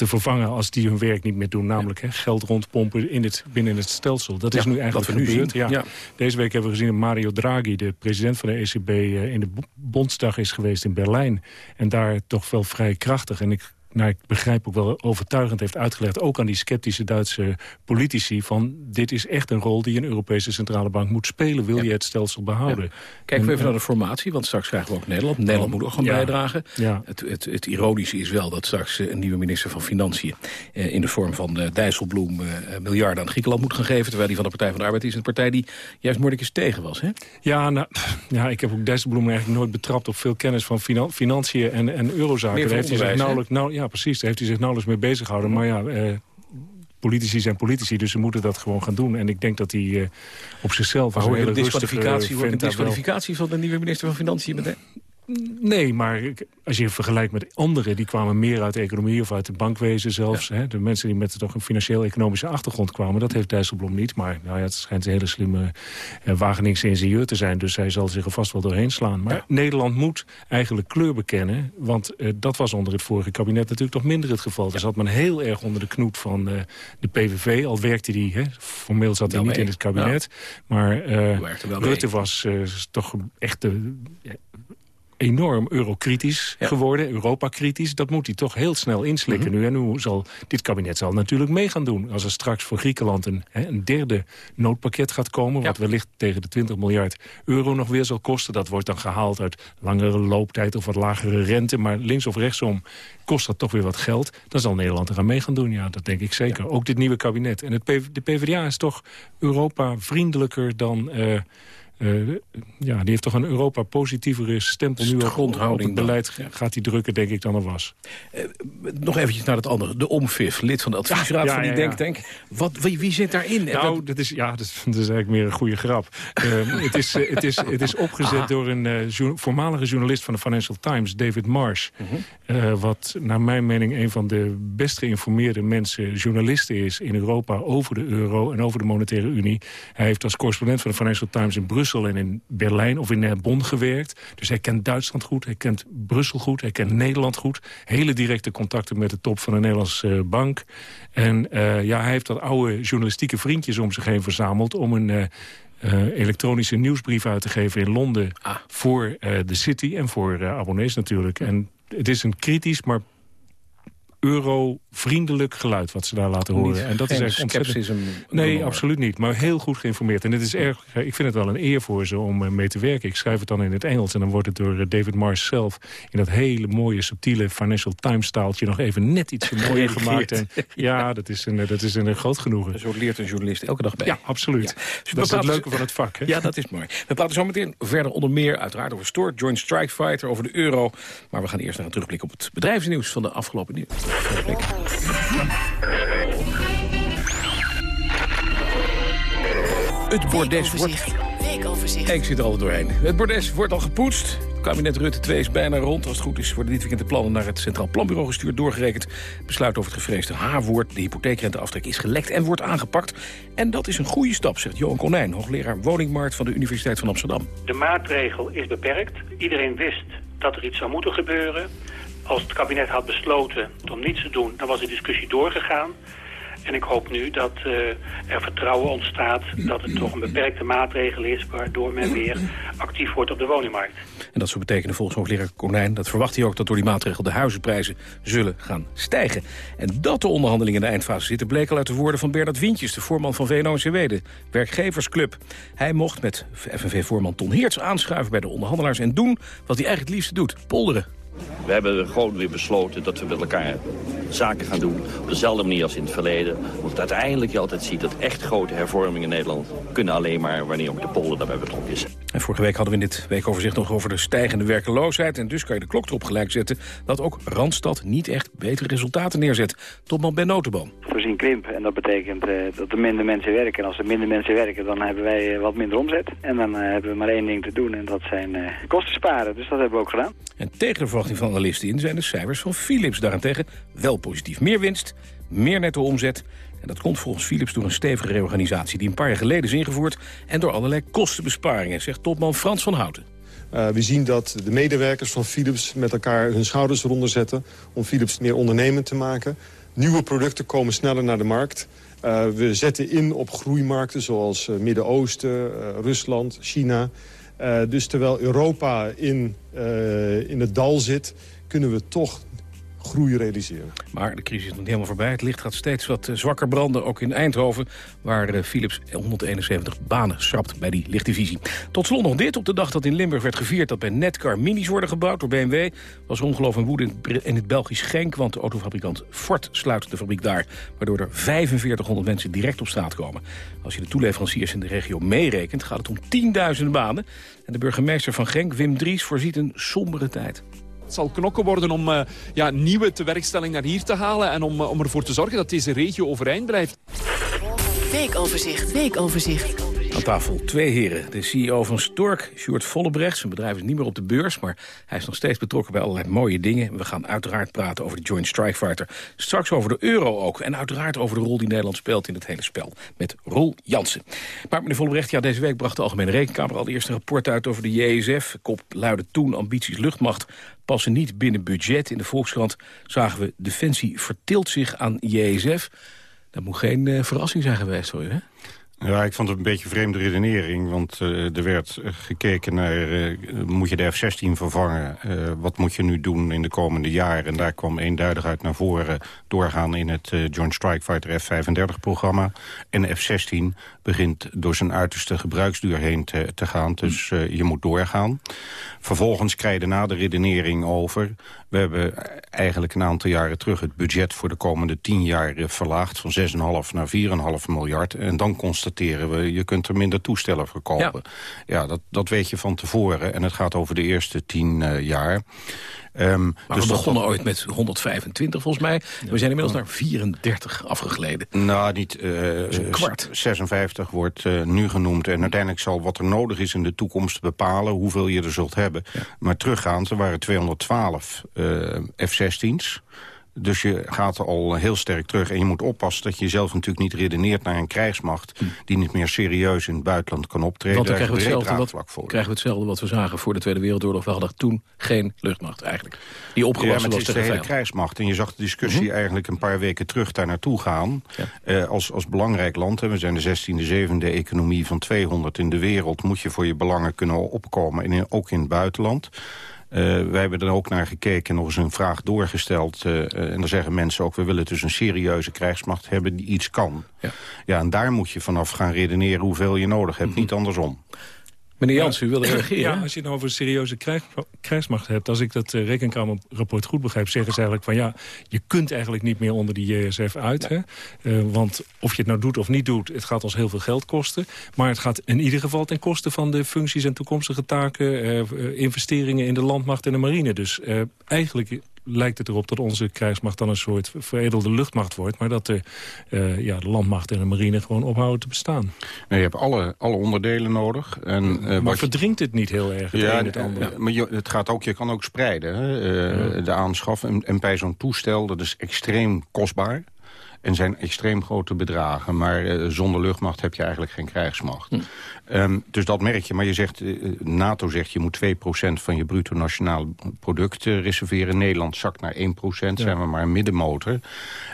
te vervangen als die hun werk niet meer doen. Namelijk hè, geld rondpompen in het, binnen het stelsel. Dat is nu eigenlijk wat we nu gebeurd. Ja. Deze week hebben we gezien dat Mario Draghi, de president van de ECB... eh, in de Bo- Bondsdag is geweest in Berlijn. En daar toch wel vrij krachtig. En ik, nou, ik begrijp ook wel overtuigend heeft uitgelegd... ook aan die sceptische Duitse politici... van dit is echt een rol die een Europese centrale bank moet spelen... wil je het stelsel behouden. Kijken we En, even naar de formatie, want straks krijgen we ook Nederland. Nederland moet ook gaan Ja. bijdragen. Ja. Het, het, het ironische is wel dat straks eh, een nieuwe minister van Financiën... eh, in de vorm van eh, Dijsselbloem eh, miljarden aan Griekenland moet gaan geven... terwijl die van de Partij van de Arbeid is een partij die juist moordicus tegen was. Hè? Ja, nou, ja, ik heb ook Dijsselbloem eigenlijk nooit betrapt op veel kennis van finan- financiën en, en eurozaken. Meer heeft hij nauwelijks, nou, ja, precies. Daar heeft hij zich nauwelijks mee bezig gehouden. Maar ja, eh, politici zijn politici, dus ze moeten dat gewoon gaan doen. En ik denk dat hij eh, op zichzelf Maar hoor hele een rustige disqualificatie, hoor disqualificatie van de nieuwe minister van Financiën meteen? Nee, maar als je vergelijkt met anderen... die kwamen meer uit de economie of uit het bankwezen zelfs. Hè, de mensen die met toch een financieel-economische achtergrond kwamen... dat heeft Dijsselbloem niet. Maar nou ja, het schijnt een hele slimme eh, Wageningse ingenieur te zijn. Dus hij zal zich er vast wel doorheen slaan. Maar Nederland moet eigenlijk kleur bekennen. Want eh, dat was onder het vorige kabinet natuurlijk toch minder het geval. Daar zat men heel erg onder de knoet van eh, de PVV. Al werkte hij, hè, formeel zat hij niet mee. in het kabinet. Maar eh. Rutte was eh, toch echt de... enorm eurokritisch geworden, Europa-kritisch. Dat moet hij toch heel snel inslikken Mhm. nu. En nu zal, dit kabinet zal natuurlijk mee gaan doen. Als er straks voor Griekenland een, hè, een derde noodpakket gaat komen... wat wellicht tegen de 20 miljard euro nog weer zal kosten... dat wordt dan gehaald uit langere looptijd of wat lagere rente. Maar links of rechtsom kost dat toch weer wat geld. Dan zal Nederland er aan mee gaan doen, ja, dat denk ik zeker. Ook dit nieuwe kabinet. En het PV de PvdA is toch Europa-vriendelijker dan... eh, eh, ja, die heeft toch een Europa-positievere stempel nu op, dan. beleid gaat hij drukken, denk ik, dan er was. Nog eventjes naar het andere. De OMVIF, lid van de adviesraad Ja, van die ja, denktank. Wat, wie, wie zit daarin? Nou, dat is, ja, dat is, dat is eigenlijk meer een goede grap. Ehm, het, is, eh, het, is, het is opgezet Ah. door een eh, jour- voormalige journalist van de Financial Times, David Marsh. Mhm. Eh, wat naar mijn mening een van de best geïnformeerde mensen, journalisten is in Europa over de euro en over de monetaire unie. Hij heeft als correspondent van de Financial Times in Brussel en in Berlijn of in eh, Bonn gewerkt. Dus hij kent Duitsland goed, hij kent Brussel goed, hij kent Nederland goed. Hele directe contacten met de top van de Nederlandse eh, bank. En eh, ja, hij heeft dat oude journalistieke vriendjes om zich heen verzameld... om een elektronische nieuwsbrief uit te geven in Londen... voor eh, de City en voor abonnees natuurlijk. En het is een kritisch, maar euro-vriendelijk geluid wat ze daar laten horen. Niet- en dat is echt ontzettend... Nee, absoluut niet. Maar heel goed geïnformeerd. En het is erg, ik vind het wel een eer voor ze om eh, mee te werken. Ik schrijf het dan in het Engels en dan wordt het door eh, David Marsh zelf... in dat hele mooie, subtiele Financial Times taaltje... nog even net iets mooier gemaakt. En, ja, dat is, een, eh, dat is een groot genoegen. Zo leert een journalist elke dag bij. Ja, absoluut. Dus dat is het leuke van het vak. Hè? Ja, dat is mooi. We praten zo meteen verder onder meer uiteraard over Stort, Joint Strike Fighter, over de euro. Maar we gaan eerst naar een terugblik op het bedrijfsnieuws van de afgelopen nieuws. Het bordes wordt... Weekoverzicht. Ik zit er altijd doorheen. Het bordes wordt al gepoetst. Kabinet Rutte 2 is bijna rond. Als het goed is worden dit weekend de plannen naar het Centraal Planbureau gestuurd. Doorgerekend. Besluit over het gevreesde H-woord. De hypotheekrenteaftrek is gelekt en wordt aangepakt. En dat is een goede stap, zegt Johan Konijn, hoogleraar woningmarkt van de Universiteit van Amsterdam. De maatregel is beperkt. Iedereen wist dat er iets zou moeten gebeuren. Als het kabinet had besloten om niets te doen, dan was de discussie doorgegaan. En ik hoop nu dat eh, er vertrouwen ontstaat dat het toch een beperkte maatregel is... waardoor men weer actief wordt op de woningmarkt. En dat zou betekenen volgens hoogleraar Konijn... dat verwacht hij ook dat door die maatregel de huizenprijzen zullen gaan stijgen. En dat de onderhandelingen in de eindfase zitten... bleek al uit de woorden van Bernard Wientjes, de voorman van VNO-NCW... werkgeversclub. Hij mocht met FNV-voorman Ton Heerts aanschuiven bij de onderhandelaars... en doen wat hij eigenlijk het liefste doet, polderen. We hebben gewoon weer besloten dat we met elkaar zaken gaan doen. Op dezelfde manier als in het verleden. Want uiteindelijk je altijd ziet dat echt grote hervormingen in Nederland... kunnen alleen maar wanneer ook de polder daarbij betrokken is. En vorige week hadden we in dit weekoverzicht nog over de stijgende werkeloosheid. En dus kan je de klok erop gelijk zetten dat ook Randstad niet echt betere resultaten neerzet. Topman Ben Notenboom. voorzien krimp. En dat betekent eh, dat er minder mensen werken. En als er minder mensen werken, dan hebben wij eh, wat minder omzet. En dan eh, hebben we maar één ding te doen en dat zijn eh, kosten sparen. Dus dat hebben we ook gedaan. En tegen de verwachting van analisten in zijn de cijfers van Philips daarentegen wel positief. Meer winst, meer netto omzet. En dat komt volgens Philips door een stevige reorganisatie... die een paar jaar geleden is ingevoerd... en door allerlei kostenbesparingen, zegt topman Frans van Houten. Uh, we zien dat de medewerkers van Philips met elkaar hun schouders eronder zetten... om Philips meer ondernemend te maken. Nieuwe producten komen sneller naar de markt. Uh, we zetten in op groeimarkten zoals uh, Midden-Oosten, Rusland, China. Dus terwijl Europa in, in het dal zit, kunnen we toch groei realiseren. Maar de crisis is nog niet helemaal voorbij. Het licht gaat steeds wat uh, zwakker branden, ook in Eindhoven... waar Philips 171 banen schrapt bij die lichtdivisie. Tot slot nog dit. Op de dag dat in Limburg werd gevierd dat bij Netcar minis worden gebouwd door BMW... was ongeloof en woede in het Belgisch Genk... want de autofabrikant Ford sluit de fabriek daar... waardoor er 4500 mensen direct op straat komen. Als je de toeleveranciers in de regio meerekent... gaat het om tienduizenden banen. En de burgemeester van Genk, Wim Dries, voorziet een sombere tijd. Het zal knokken worden om uh, ja, nieuwe tewerkstelling naar hier te halen... en om, uh, om ervoor te zorgen dat deze regio overeind blijft. Weekoverzicht, weekoverzicht. Aan tafel twee heren. De CEO van Stork, Sjoerd Vollebrecht. Zijn bedrijf is niet meer op de beurs, maar hij is nog steeds betrokken bij allerlei mooie dingen. We gaan uiteraard praten over de Joint Strike Fighter. Straks over de euro ook. En uiteraard over de rol die Nederland speelt in het hele spel. Met Roel Jansen. Maar meneer Vollebrecht, ja, deze week bracht de Algemene Rekenkamer al eerst een rapport uit over de JSF. Kop luidde toen ambities luchtmacht passen niet binnen budget. In de Volkskrant zagen we Defensie vertilt zich aan JSF. Dat moet geen uh, verrassing zijn geweest voor u, hè? Ja, ik vond het een beetje een vreemde redenering. Want uh, er werd gekeken naar, uh, moet je de F-16 vervangen? Uh, wat moet je nu doen in de komende jaren? En daar kwam eenduidig uit naar voren doorgaan in het Joint Strike Fighter F-35-programma. En F-16 begint door zijn uiterste gebruiksduur heen te, te gaan. Dus je moet doorgaan. Vervolgens krijg je na de redenering over... we hebben eigenlijk een aantal jaren terug het budget voor de komende tien jaar verlaagd... van 6,5 naar 4,5 miljard. En dan constateren we, je kunt er minder toestellen verkopen. Ja, ja dat, dat weet je van tevoren. En het gaat over de eerste tien uh, jaar. Um, maar dus we begonnen ooit met 125 volgens mij. We zijn inmiddels naar 34 afgegleden. Nou, niet... Uh, een kwart. 56 wordt uh, nu genoemd. En uiteindelijk zal wat er nodig is in de toekomst bepalen... hoeveel je er zult hebben. Ja. Maar teruggaand, er waren 212 uh, F-16's. Dus je gaat al heel sterk terug. En je moet oppassen dat je jezelf natuurlijk niet redeneert naar een krijgsmacht... Hm. die niet meer serieus in het buitenland kan optreden. Want dan krijgen we, hetzelfde wat, voor. krijgen we hetzelfde wat we zagen voor de Tweede Wereldoorlog. We hadden toen geen luchtmacht eigenlijk. Die opgewassen ja, was de hele krijgsmacht. En je zag de discussie hm. eigenlijk een paar weken terug daar naartoe gaan. Ja. Eh, als, als belangrijk land, hè, we zijn de 16e, 7e economie van 200 in de wereld... moet je voor je belangen kunnen opkomen, en ook in het buitenland... Uh, wij hebben er ook naar gekeken, nog eens een vraag doorgesteld. Uh, uh, en dan zeggen mensen ook, we willen dus een serieuze krijgsmacht hebben die iets kan. Ja, ja en daar moet je vanaf gaan redeneren hoeveel je nodig hebt, mm -hmm. niet andersom. Meneer Jans, u wilde reageren? Ja, als je het nou over een serieuze krijg, krijgsmacht hebt... als ik dat uh, rekenkamerrapport goed begrijp... zeggen ze eigenlijk van ja, je kunt eigenlijk niet meer onder die JSF uit. Hè? Uh, want of je het nou doet of niet doet, het gaat ons heel veel geld kosten. Maar het gaat in ieder geval ten koste van de functies en toekomstige taken... Uh, investeringen in de landmacht en de marine. Dus eigenlijk lijkt het erop dat onze krijgsmacht dan een soort veredelde luchtmacht wordt. Maar dat de, uh, ja, de landmacht en de marine gewoon ophouden te bestaan. Nee, je hebt alle, alle onderdelen nodig. En, uh, maar verdringt het niet heel erg het ja, het andere? Ja, maar je, het gaat ook, je kan ook spreiden, hè, uh, ja. de aanschaf. En, en bij zo'n toestel, dat is extreem kostbaar. En zijn extreem grote bedragen. Maar uh, zonder luchtmacht heb je eigenlijk geen krijgsmacht. Hm. Um, dus dat merk je. Maar je zegt, uh, NATO zegt je moet 2% van je bruto nationaal product uh, reserveren. Nederland zakt naar 1%, ja. zijn we maar een middenmotor.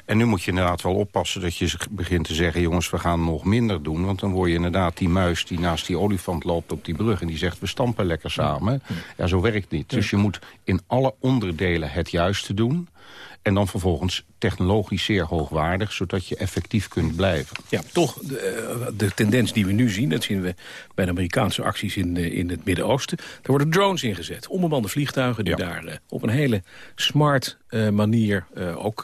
En nu moet je inderdaad wel oppassen dat je begint te zeggen... jongens, we gaan nog minder doen. Want dan word je inderdaad die muis die naast die olifant loopt op die brug... en die zegt, we stampen lekker samen. Ja, zo werkt het niet. Dus je moet in alle onderdelen het juiste doen... En dan vervolgens technologisch zeer hoogwaardig... zodat je effectief kunt blijven. Ja, toch, de, de tendens die we nu zien... dat zien we bij de Amerikaanse acties in, in het Midden-Oosten... daar worden drones ingezet. Onbemande vliegtuigen die ja. daar uh, op een hele smart uh, manier... Uh, ook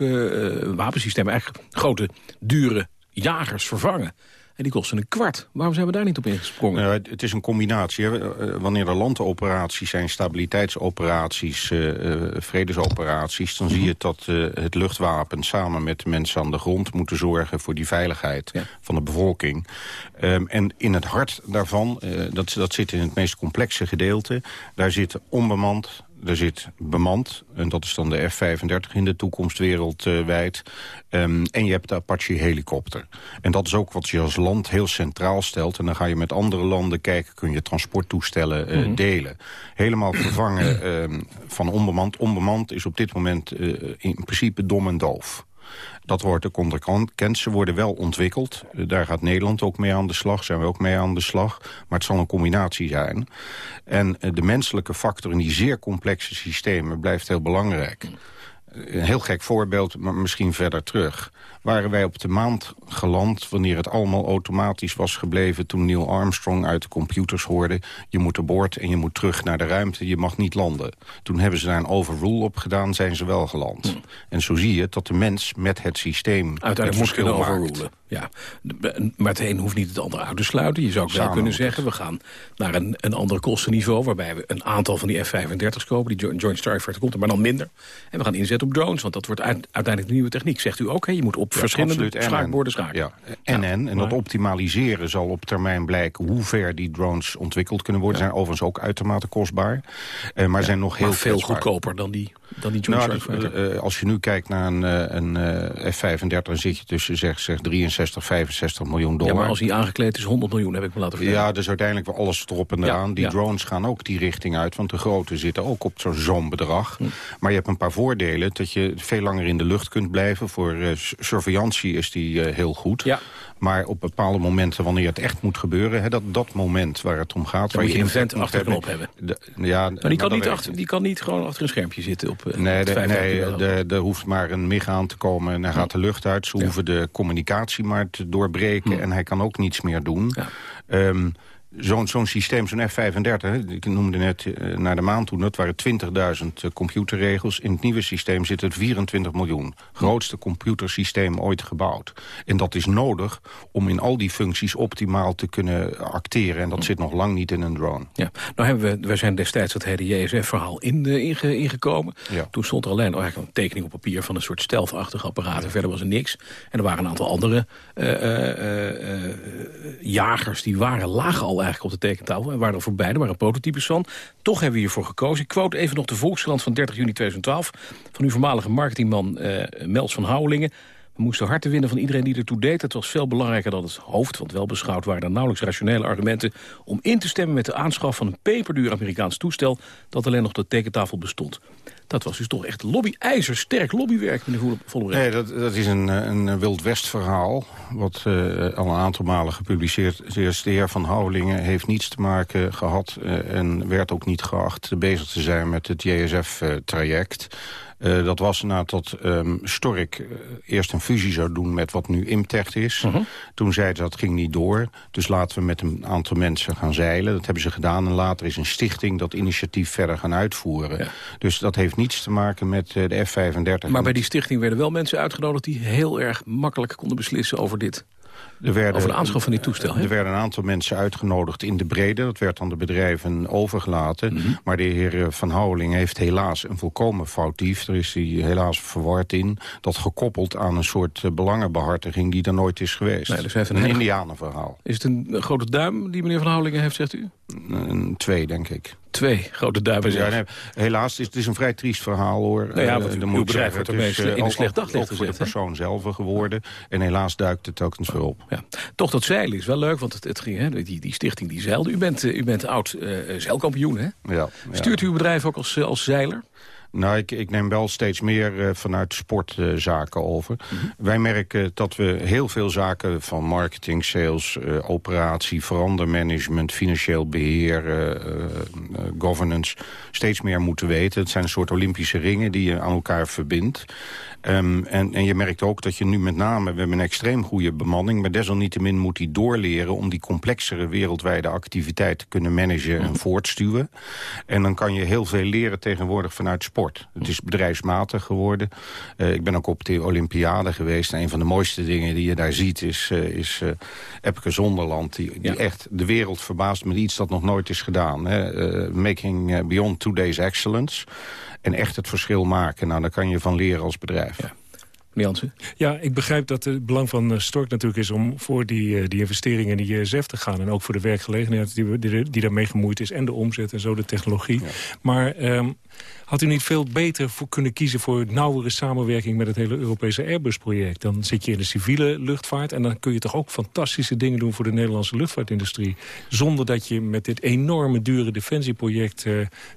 wapensystemen, eigenlijk grote, dure jagers vervangen. En die kosten een kwart. Waarom zijn we daar niet op ingesprongen? Uh, het is een combinatie. Hè. Wanneer er landoperaties zijn, stabiliteitsoperaties, uh, vredesoperaties... dan zie je dat uh, het luchtwapen samen met de mensen aan de grond... moeten zorgen voor die veiligheid ja. van de bevolking. Um, en in het hart daarvan, dat, dat zit in het meest complexe gedeelte... daar zit onbemand er zit bemand, en dat is dan de F-35 in de toekomst wereldwijd. Um, en je hebt de Apache-helikopter. En dat is ook wat je als land heel centraal stelt. En dan ga je met andere landen kijken, kun je transporttoestellen uh, mm -hmm. delen. Helemaal vervangen um, van onbemand. Onbemand is op dit moment uh, in principe dom en doof. Dat wordt ook onderkend. Ze worden wel ontwikkeld. Daar gaat Nederland ook mee aan de slag. Zijn we ook mee aan de slag. Maar het zal een combinatie zijn. En de menselijke factor in die zeer complexe systemen blijft heel belangrijk. Een heel gek voorbeeld, maar misschien verder terug waren wij op de maand geland... wanneer het allemaal automatisch was gebleven... toen Neil Armstrong uit de computers hoorde... je moet boord en je moet terug naar de ruimte, je mag niet landen. Toen hebben ze daar een overrule op gedaan, zijn ze wel geland. Hmm. En zo zie je dat de mens met het systeem... Uiteindelijk moet kunnen overrulen. Ja, maar het een hoeft niet het andere uit te sluiten. Je zou ook wel kunnen zeggen, we gaan naar een, een ander kostenniveau... waarbij we een aantal van die F-35's kopen, die Joint Strike Fighter komt er, maar dan minder. En we gaan inzetten op drones, want dat wordt uiteindelijk de nieuwe techniek. Zegt u ook, hè? je moet op ja, verschillende schaakborden schaken. Ja. En, en, en dat optimaliseren zal op termijn blijken... hoe ver die drones ontwikkeld kunnen worden. Zijn overigens ook uitermate kostbaar. Uh, maar zijn nog heel maar veel goedkoper dan die dan die nou, Strike uh, Als je nu kijkt naar een, een uh, F-35... dan zit je tussen zeg, zeg 63, 65 miljoen dollar. Ja, maar als hij aangekleed is 100 miljoen, heb ik me laten vertellen. Ja, dus uiteindelijk wel alles erop en eraan. Ja, die ja. drones gaan ook die richting uit, want de grote zitten ook op zo'n bedrag. Hm. Maar je hebt een paar voordelen. Het dat je veel langer in de lucht kunt blijven. Voor uh, surveillantie is die uh, heel goed. Ja. Maar op bepaalde momenten, wanneer het echt moet gebeuren... Hè, dat, dat moment waar het om gaat... Dan waar moet je een vent moet achterknop hebben. hebben. De, ja, Maar die kan, dat niet achter, die kan niet gewoon achter een schermpje zitten. Op, Nee, de, 35 nee de, er hoeft maar een MIG aan te komen en hij gaat de lucht uit. Ze hoeven de communicatie maar te doorbreken en hij kan ook niets meer doen. Ehm, Zo'n zo'n systeem, zo'n F-35, ik noemde net eh, naar de maan toe... dat waren 20.000 uh, computerregels. In het nieuwe systeem zit het 24 miljoen. Grootste computersysteem ooit gebouwd. En dat is nodig om in al die functies optimaal te kunnen acteren. En dat zit nog lang niet in een drone. Ja, nou hebben we, we zijn destijds dat hele JSF-verhaal in, eh, inge- ingekomen. Ja. Toen stond er alleen eigenlijk een tekening op papier van een soort stelfachtig apparaat. En verder was er niks. En er waren een aantal andere eh, eh, eh, eh, jagers die waren, lagen al eigenlijk op de tekentafel. En waren er voorbij, er waren prototypes van. Toch hebben we hiervoor gekozen. Ik quote even nog de Volkskrant van 30 juni 2012... van uw voormalige marketingman eh Mels van Houwelingen. We moesten hard te winnen van iedereen die ertoe deed. Het was veel belangrijker dan het hoofd, want wel beschouwd waren er nauwelijks rationele argumenten om in te stemmen met de aanschaf van een peperduur Amerikaans toestel dat alleen nog de tekentafel bestond. Dat was dus toch echt lobby, ijzersterk lobbywerk, meneer Volle- Vollebrecht. Nee, dat, dat is een, eh, een Wild West verhaal. Wat eh, al een aantal malen gepubliceerd is. De heer Van Houwelingen heeft niets te maken gehad... eh, en werd ook niet geacht bezig te zijn met het JSF-traject. Eh, dat was nadat ehm Stork eh, eerst een fusie zou doen met wat nu Imtech is. Toen zei ze dat ging niet door. Dus laten we met een aantal mensen gaan zeilen. Dat hebben ze gedaan. En later is een stichting dat initiatief verder gaan uitvoeren. Dus dat heeft niets te maken met eh, de F-35. Maar bij die stichting werden wel mensen uitgenodigd die heel erg makkelijk konden beslissen over dit. Er werden, Over de aanschaf van dit toestel, hè? Er werden een aantal mensen uitgenodigd in de brede. Dat werd aan de bedrijven overgelaten. Mhm. Maar de heer Van Houweling heeft helaas een volkomen foutief. Er is hij helaas verward in. Dat gekoppeld aan een soort eh, belangenbehartiging die er nooit is geweest. Nee, dus heeft een een hele- indianenverhaal. Is het een grote duim die meneer Van Houwelingen heeft, zegt u? Een twee, denk ik. Twee grote. Ja, zeg. nee, helaas, het is, een vrij triest verhaal hoor. Nou ja, Eh, uw moet ik bedrijf wordt ermee is, in een eh, ook- slecht daglicht de gezet, hè? persoon zelf geworden. En helaas duikt het telkens weer op. Ja. Toch dat zeilen is wel leuk, want het, het ging, hè, die, die stichting die zeilde. U bent, eh, u bent oud zeilkampioen, hè? Ja. Stuurt u uw bedrijf ook als, als zeiler? Nou, ik, ik neem wel steeds meer eh, vanuit sportzaken over. Mhm. Wij merken dat we heel veel zaken van marketing, sales, eh, operatie, verandermanagement, financieel beheer, eh, governance, steeds meer moeten weten. Het zijn een soort Olympische ringen die je aan elkaar verbindt. Ehm, en, en je merkt ook dat je nu met name, we hebben een extreem goede bemanning... maar desalniettemin moet die doorleren om die complexere wereldwijde activiteit te kunnen managen en voortstuwen. En dan kan je heel veel leren tegenwoordig vanuit sport. Het is bedrijfsmatig geworden. Eh, ik ben ook op de Olympiade geweest. En een van de mooiste dingen die je daar ziet is, eh, is eh, Epke Zonderland... die, die echt de wereld verbaast met iets dat nog nooit is gedaan. Hè. Making Beyond Two Days Excellence... En echt het verschil maken. Nou, daar kan je van leren als bedrijf. Jansen? Ja, ik begrijp dat het belang van eh, Stork natuurlijk is... om voor die, eh, die investeringen in de JSF te gaan. En ook voor de werkgelegenheid die, die, die daarmee gemoeid is. En de omzet en zo, de technologie. Maar ehm, had u niet veel beter voor kunnen kiezen... voor nauwere samenwerking met het hele Europese Airbus-project? Dan zit je in de civiele luchtvaart... en dan kun je toch ook fantastische dingen doen... voor de Nederlandse luchtvaartindustrie. Zonder dat je met dit enorme dure defensieproject eh,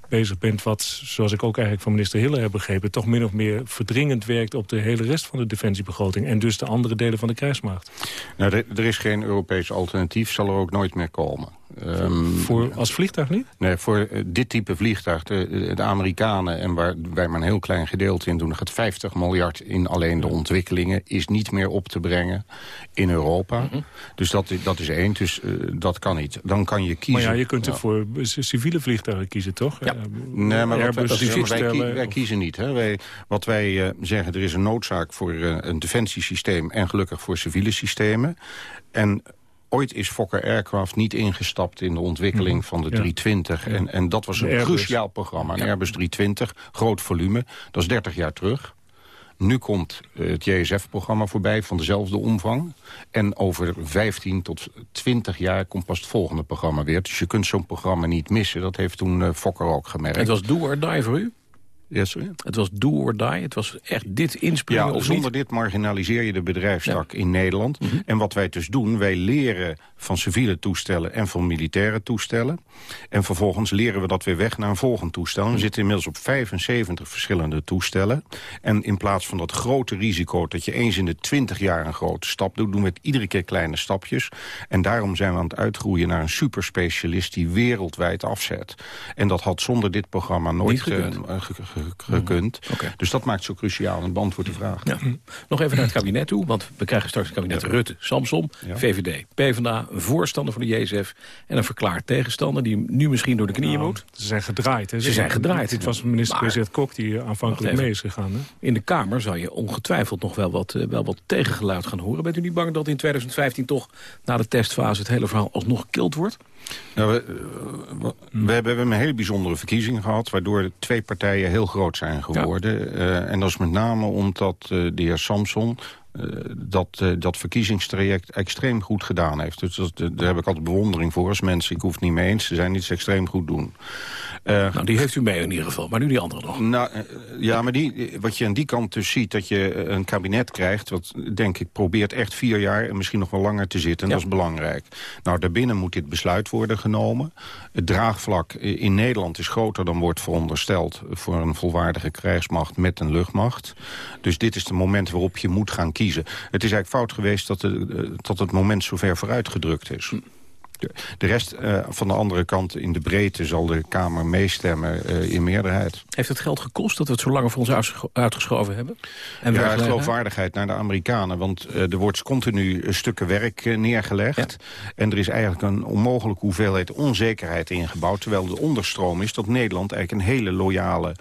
bezig bent... wat, zoals ik ook eigenlijk van minister Hille heb begrepen... toch min of meer verdringend werkt op de hele rest van de defensiebegroting... en dus de andere delen van de krijgsmacht. Nou, er, er is geen Europees alternatief, zal er ook nooit meer komen. Ehm, Voor, als vliegtuig niet? Nee, voor eh, dit type vliegtuig, de, de Amerikanen... en waar wij maar een heel klein gedeelte in doen... gaat 50 miljard in alleen de ontwikkelingen... is niet meer op te brengen in Europa. Mhm. Dus dat, dat is één, dus eh, dat kan niet. Dan kan je kiezen... Maar ja, je kunt er Ja. voor civiele vliegtuigen kiezen, toch? Ja. Nee, maar wat wij, wij, toestellen, kie- wij kiezen niet. Hè. Wij, wat wij eh, zeggen, er is een noodzaak voor eh, een defensiesysteem... en gelukkig voor civiele systemen. En ooit is Fokker Aircraft niet ingestapt in de ontwikkeling Mhm. van de Ja. 320. En, en dat was een Airbus. cruciaal programma. Een Airbus 320, groot volume. Dat is 30 jaar terug. Nu komt eh, het JSF-programma voorbij van dezelfde omvang. En over 15 tot 20 jaar komt pas het volgende programma weer. Dus je kunt zo'n programma niet missen. Dat heeft toen eh, Fokker ook gemerkt. Het was do or die voor u? Sorry? Het was do or die. Het was echt dit inspringen Ja, of zonder niet. dit marginaliseer je de bedrijfstak in Nederland. Mhm. En wat wij dus doen, wij leren van civiele toestellen en van militaire toestellen. En vervolgens leren we dat weer weg naar een volgend toestel. Mhm. We zitten inmiddels op 75 verschillende toestellen. En in plaats van dat grote risico dat je eens in de 20 jaar een grote stap doet... doen we het iedere keer kleine stapjes. En daarom zijn we aan het uitgroeien naar een superspecialist... die wereldwijd afzet. En dat had zonder dit programma nooit gekund. eh, ge- ge- ge- gekund. Dus dat maakt zo cruciaal en beantwoord de vraag. Ja. Nog even naar het kabinet toe, want we krijgen straks het kabinet Rutte, Samson, VVD, PvdA, een voorstander van de JSF en een verklaard tegenstander die nu misschien door de knieën Nou, moet. Ze zijn gedraaid. Hè? Ze zijn gedraaid. Dit was minister-president Kok die aanvankelijk mee is gegaan. Hè? In de Kamer zou je ongetwijfeld nog wel wat, eh, wel wat tegengeluid gaan horen. Bent u niet bang dat in 2015 toch na de testfase het hele verhaal alsnog gekild wordt? Nou, we, eh, we- we hebben een hele bijzondere verkiezing gehad... waardoor de twee partijen heel groot zijn geworden. Eh, en dat is met name omdat eh, de heer Samson... eh, dat, eh, dat verkiezingstraject extreem goed gedaan heeft. Dus dat, eh, daar heb ik altijd bewondering voor als mensen. Ik hoef het niet mee eens te zijn, iets extreem goed doen. Nou, die heeft u mee in ieder geval, maar nu die andere nog. nou, ja, maar die, wat je aan die kant dus ziet... dat je een kabinet krijgt... wat denk ik probeert echt vier jaar en misschien nog wel langer te zitten. En dat is belangrijk. Nou, daarbinnen moet dit besluit worden genomen. Het draagvlak in Nederland is groter dan wordt verondersteld... voor een volwaardige krijgsmacht met een luchtmacht. Dus dit is het moment waarop je moet gaan kiezen. Het is eigenlijk fout geweest dat, de, eh, dat het moment zo ver vooruit gedrukt is. De, rest eh, van de andere kant in de breedte zal de Kamer meestemmen eh, in meerderheid. Heeft het geld gekost dat we het zo lang voor ons uitgescho- uitgeschoven hebben? En ja, geloofwaardigheid naar de Amerikanen. Want eh, er wordt continu stukken werk neergelegd. En er is eigenlijk een onmogelijke hoeveelheid onzekerheid ingebouwd. Terwijl de onderstroom is dat Nederland eigenlijk een hele loyale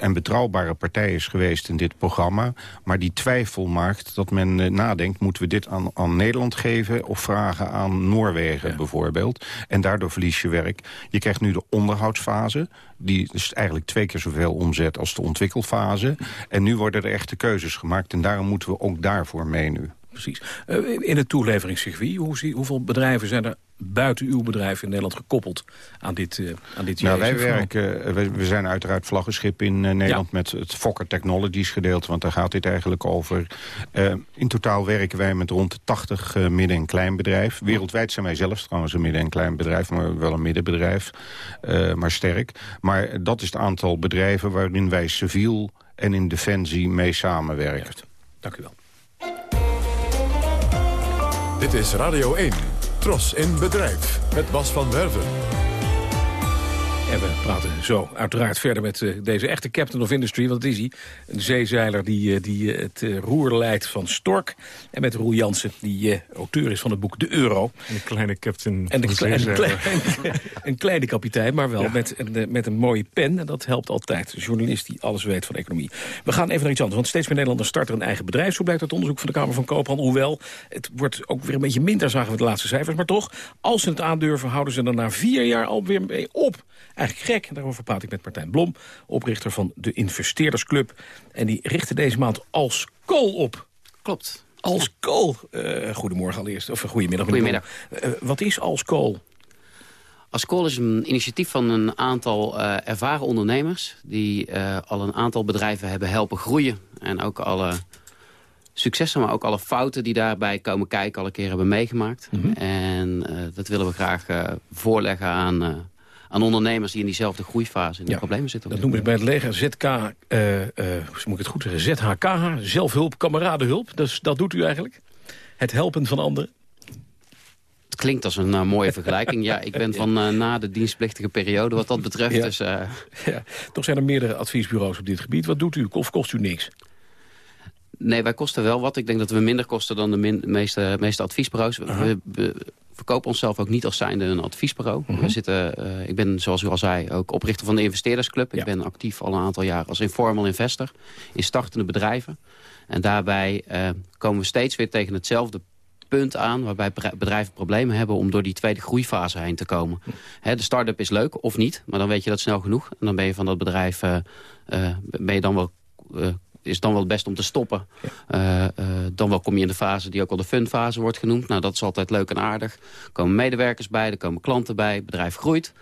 en betrouwbare partij is geweest in dit programma. Maar die twijfel maakt dat men nadenkt, moeten we dit aan, aan Nederland geven of vragen aan Noorwegen bijvoorbeeld. En daardoor verlies je werk. Je krijgt nu de onderhoudsfase. Die is eigenlijk twee keer zoveel omzet als de ontwikkelfase. En nu worden er echte keuzes gemaakt. En daarom moeten we ook daarvoor mee nu. Precies. Eh, in het toeleveringscircuit, hoe zie, hoeveel bedrijven zijn er buiten uw bedrijf in Nederland gekoppeld aan dit, eh aan dit Nou, wij werken, eh, we, we zijn uiteraard vlaggenschip in Nederland met het Fokker Technologies gedeelte, want daar gaat dit eigenlijk over. In totaal werken wij met rond de 80 eh, midden- en kleinbedrijf. Wereldwijd zijn wij zelfs trouwens een midden- en kleinbedrijf, maar wel een middenbedrijf, maar sterk. Maar dat is het aantal bedrijven waarin wij civiel en in defensie mee samenwerken. Dank u wel. Dit is Radio 1, Tros in Bedrijf, met Bas van Werven. En we praten zo uiteraard verder met eh, deze echte captain of industry. Want het is hij, een zeezeiler die, eh, die eh, het roer leidt van Stork. En met Roel Jansen, die auteur is van het boek De Euro. En de kleine captain En de kleine, zeezeiler. kleine- een kleine kapitein, maar wel met, een, met een mooie pen. En dat helpt altijd. Een journalist die alles weet van economie. We gaan even naar iets anders. Want steeds meer Nederlanders starten een eigen bedrijf. Zo blijkt uit onderzoek van de Kamer van Koophandel. Hoewel, het wordt ook weer een beetje minder, zagen we de laatste cijfers. Maar toch, als ze het aandurven, houden ze er na vier jaar alweer mee op. Eigenlijk gek. En daarover praat ik met Martijn Blom, oprichter van de Investeerdersclub. En die richtte deze maand als kool op. Klopt. Als kool. Eh, goedemorgen allereerst. Of eh, goedemiddag. Goedemiddag. Eh, wat is als kool? Ascol is een initiatief van een aantal ervaren ondernemers... die al een aantal bedrijven hebben helpen groeien. En ook alle successen, maar ook alle fouten die daarbij komen kijken... al een keer hebben meegemaakt. En eh, dat willen we graag voorleggen aan, aan ondernemers... die in diezelfde groeifase in de problemen zitten. Dat noemen ze bij het leger ZK, eh, eh, hoe moet ik het goed zeggen, ZHKH, zelfhulp, kameradenhulp. Dus dat doet u eigenlijk? Het helpen van anderen? Het klinkt als een eh, mooie vergelijking. Ja, ik ben van eh, na de dienstplichtige periode wat dat betreft. Ja. Dus, eh, Ja, toch zijn er meerdere adviesbureaus op dit gebied. Wat doet u? Of kost u niks? Nee, wij kosten wel wat. Ik denk dat we minder kosten dan de min- meeste, meeste adviesbureaus. We, we, we verkopen onszelf ook niet als zijnde een adviesbureau. Mhm. we zitten, eh, ik ben, zoals u al zei, ook oprichter van de investeerdersclub. Ik ben actief al een aantal jaar als informal investor in startende bedrijven. En daarbij eh, komen we steeds weer tegen hetzelfde punt aan... waarbij bedrij- bedrijven problemen hebben om door die tweede groeifase heen te komen. Hè, de start-up is leuk, of niet, maar dan weet je dat snel genoeg. En dan ben je van dat bedrijf eh, ben je dan wel... is dan wel het best om te stoppen. Eh, eh, dan wel kom je in de fase die ook wel de fundfase wordt genoemd. Nou, dat is altijd leuk en aardig. Er komen medewerkers bij, er komen klanten bij, het bedrijf groeit.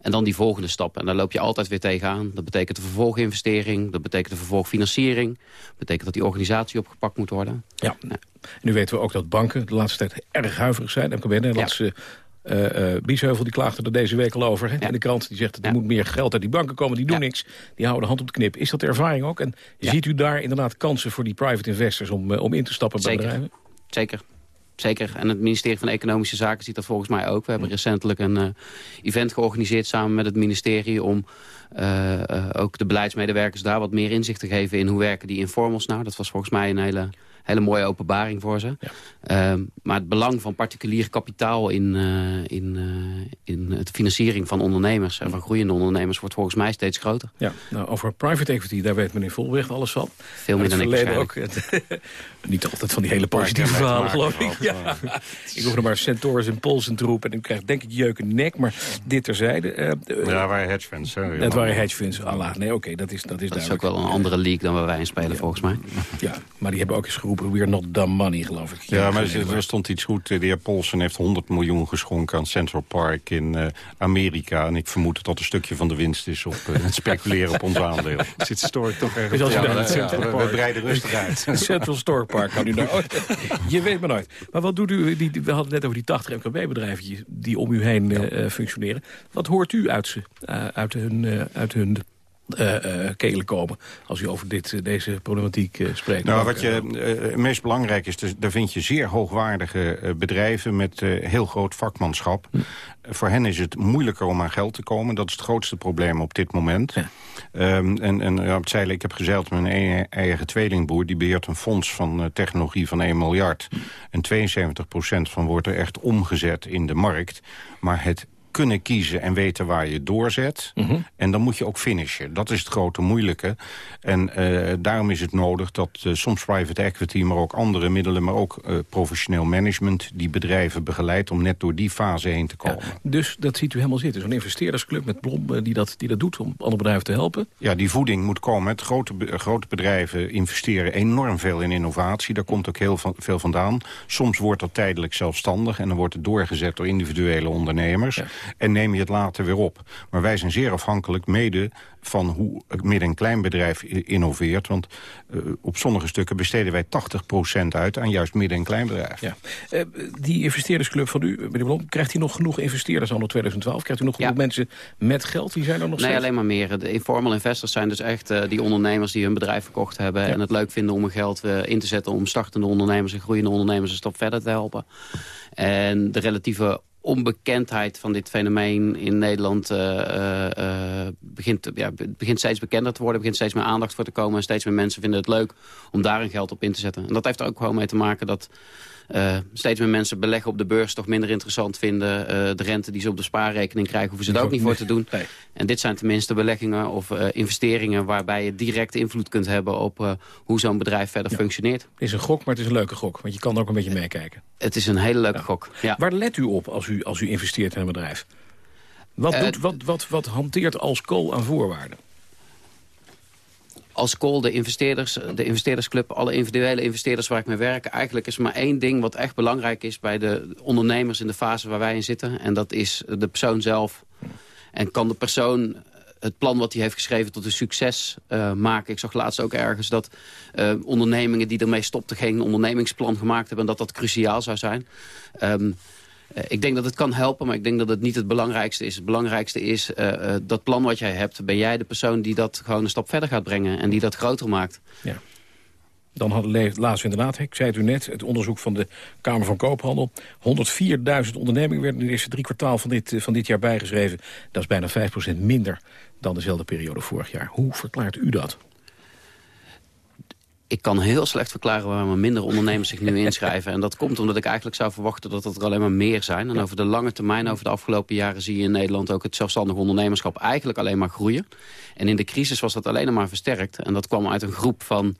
En dan die volgende stap. En daar loop je altijd weer tegenaan. Dat betekent de vervolginvestering. Dat betekent de vervolgfinanciering. Dat betekent dat die organisatie opgepakt moet worden. Ja. Nu weten we ook dat banken de laatste tijd erg huiverig zijn. MKB Nederlandse uh, uh, Biesheuvel die klaagde er deze week al over. Hè? Ja. En de krant die zegt, er moet meer geld uit die banken komen. Die doen niks. Die houden de hand op de knip. Is dat de ervaring ook? En ziet u daar inderdaad kansen voor die private investors... om, uh, om in te stappen bij bedrijven? Zeker. Zeker. En het ministerie van Economische Zaken ziet dat volgens mij ook. We hebben recentelijk een uh, event georganiseerd samen met het ministerie... om uh, uh, ook de beleidsmedewerkers daar wat meer inzicht te geven... in hoe werken die informals nou. Dat was volgens mij een hele hele mooie openbaring voor ze. Ja. Uh, maar het belang van particulier kapitaal in, uh, in, uh, in de financiering van ondernemers... en van groeiende ondernemers wordt volgens mij steeds groter. Ja, nou, over private equity, daar weet meneer Volbrecht alles van. Veel meer dan ik ook. Niet altijd van die hele positieve verhalen, geloof ik. Ja. ik hoef nog maar Centaurus en Polsen te roepen... en ik krijg denk ik jeuk nek, maar dit terzijde. Uh, ja, waren hedge funds. Hè, het waren hedge funds, Allah. Nee, oké, okay, dat is Dat is, dat is ook wel een andere league dan waar wij in spelen, ja. volgens mij. Ja, maar die hebben ook eens geroepen... we're not dumb money, geloof ik. Ja, maar er, er stond iets goed. De heer Polsen heeft 100 miljoen geschonken aan Central Park in uh, Amerika. En ik vermoed dat dat een stukje van de winst is op uh, het speculeren op ons aandeel. Zit Store toch erg dus als ja, ja, ja, we, we breiden rustig uit. Central Store Park kan u nou... je weet maar nooit. Maar wat doet u... Die, we hadden het net over die 80 MKB-bedrijven die om u heen uh, functioneren. Wat hoort u uit ze? uit hun, uit hun kelen komen als u over dit, uh, deze problematiek spreekt. Nou, wat je het meest belangrijk is, dus, daar vind je zeer hoogwaardige bedrijven met heel groot vakmanschap. Hm. Voor hen is het moeilijker om aan geld te komen. Dat is het grootste probleem op dit moment. Ja. Um, en en ja, op het zeilen, ik heb gezeild met mijn eigen tweelingboer. Die beheert een fonds van technologie van 1 miljard. Hm. En 72% van wordt er echt omgezet in de markt. Maar het kunnen kiezen en weten waar je doorzet. Mm -hmm. En dan moet je ook finishen. Dat is het grote moeilijke. En uh, daarom is het nodig dat uh, soms private equity... maar ook andere middelen, maar ook uh, professioneel management... die bedrijven begeleidt om net door die fase heen te komen. Ja, dus dat ziet u helemaal zitten. Zo'n investeerdersclub met Blom die dat, die dat doet om andere bedrijven te helpen? Ja, die voeding moet komen. Het grote, grote bedrijven investeren enorm veel in innovatie. Daar komt ook heel van, veel vandaan. Soms wordt dat tijdelijk zelfstandig... en dan wordt het doorgezet door individuele ondernemers... Ja en neem je het later weer op. Maar wij zijn zeer afhankelijk mede van hoe het midden- en kleinbedrijf innoveert. Want uh, op sommige stukken besteden wij 80% uit aan juist midden- en kleinbedrijf. Ja. Uh, die investeerdersclub van u, meneer Blom, krijgt hij nog genoeg investeerders anno 2012? Krijgt u nog genoeg ja. mensen met geld? Die zijn er nog Nee, steeds? alleen maar meer. De informal investors zijn dus echt uh, die ondernemers die hun bedrijf verkocht hebben... Ja. en het leuk vinden om hun geld in te zetten om startende ondernemers en groeiende ondernemers een stap verder te helpen. En de relatieve onbekendheid van dit fenomeen in Nederland uh, uh, begint, ja, begint steeds bekender te worden. begint steeds meer aandacht voor te komen. En steeds meer mensen vinden het leuk om daar hun geld op in te zetten. En dat heeft er ook gewoon mee te maken dat uh, steeds meer mensen beleggen op de beurs toch minder interessant vinden. Uh, de rente die ze op de spaarrekening krijgen, hoeven ze er ook niet voor te doen. Nee. En dit zijn tenminste beleggingen of uh, investeringen... waarbij je direct invloed kunt hebben op hoe zo'n bedrijf verder ja. functioneert. Het is een gok, maar het is een leuke gok. Want je kan er ook een beetje meekijken. Het is een hele leuke ja. gok, ja. Waar let u op als u, als u investeert in een bedrijf? Wat, doet, wat, wat, wat hanteert als kool aan voorwaarden? Als call de investeerders, de investeerdersclub, alle individuele investeerders waar ik mee werk. Eigenlijk is maar één ding wat echt belangrijk is bij de ondernemers in de fase waar wij in zitten. En dat is de persoon zelf. En kan de persoon het plan wat hij heeft geschreven tot een succes uh, maken. Ik zag laatst ook ergens dat uh, ondernemingen die ermee stopten geen ondernemingsplan gemaakt hebben. En dat dat cruciaal zou zijn. Um, ik denk dat het kan helpen, maar ik denk dat het niet het belangrijkste is. Het belangrijkste is uh, uh, dat plan wat jij hebt. Ben jij de persoon die dat gewoon een stap verder gaat brengen en die dat groter maakt? Ja. Dan hadden laatst inderdaad, ik zei het u net, het onderzoek van de Kamer van Koophandel. 104.000 ondernemingen werden in de eerste drie kwartaal van dit, van dit jaar bijgeschreven. Dat is bijna 5% minder dan dezelfde periode vorig jaar. Hoe verklaart u dat? Ik kan heel slecht verklaren waarom minder ondernemers zich nu inschrijven. En dat komt omdat ik eigenlijk zou verwachten dat het er alleen maar meer zijn. En over de lange termijn, over de afgelopen jaren... zie je in Nederland ook het zelfstandig ondernemerschap eigenlijk alleen maar groeien. En in de crisis was dat alleen maar versterkt. En dat kwam uit een groep van...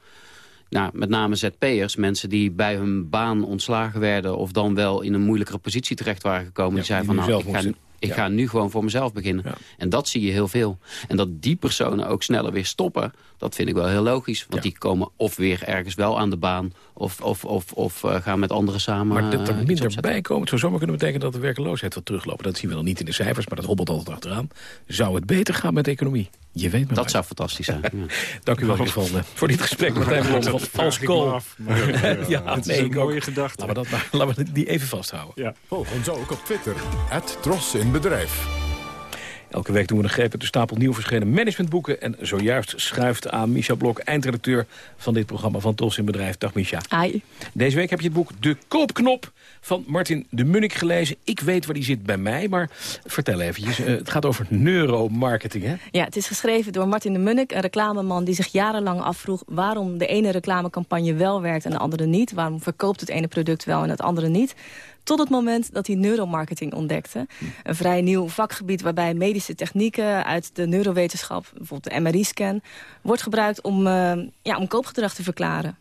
Nou, met name ZP'ers, mensen die bij hun baan ontslagen werden... of dan wel in een moeilijkere positie terecht waren gekomen. Ja, die zeiden van, nou, ik ga, Ik Ja. ga nu gewoon voor mezelf beginnen. En dat zie je heel veel. En dat die personen ook sneller weer stoppen, dat vind ik wel heel logisch. Want die komen of weer ergens wel aan de baan... of, of, of, of eh, gaan met anderen samen Maar dat er eh, minder bij komen, het zou zomaar kunnen betekenen dat de werkloosheid wat teruglopen. Dat zien we dan niet in de cijfers, maar dat hobbelt altijd achteraan. Zou het beter gaan met de economie? Je weet maar Dat zou fantastisch zijn. ja. Dank u wel voor dit gesprek. Martijn Blom van Dat Als Kool. eh, ja, het is nee, een mooie gedachte. Laten we, dat, maar- laten we die even vasthouden. Ja. Volg ons ook op Twitter. Het Tros in Bedrijf. Elke week doen we een greep uit de stapel nieuw verschenen managementboeken. En zojuist schuift aan Micha Blok, eindredacteur van dit programma van Tos in Bedrijf. Dag Micha. Ai. Deze week heb je het boek De Koopknop van Martin de Munnik gelezen. Ik weet waar die zit bij mij, maar vertel eventjes. eh, het gaat over neuromarketing, hè? Ja, het is geschreven door Martin de Munnik, een reclameman die zich jarenlang afvroeg... waarom de ene reclamecampagne wel werkt en de andere niet. Waarom verkoopt het ene product wel en het andere niet. Tot het moment dat hij neuromarketing ontdekte. Een vrij nieuw vakgebied waarbij medische technieken uit de neurowetenschap... bijvoorbeeld de MRI-scan, wordt gebruikt om, eh, ja, om koopgedrag te verklaren.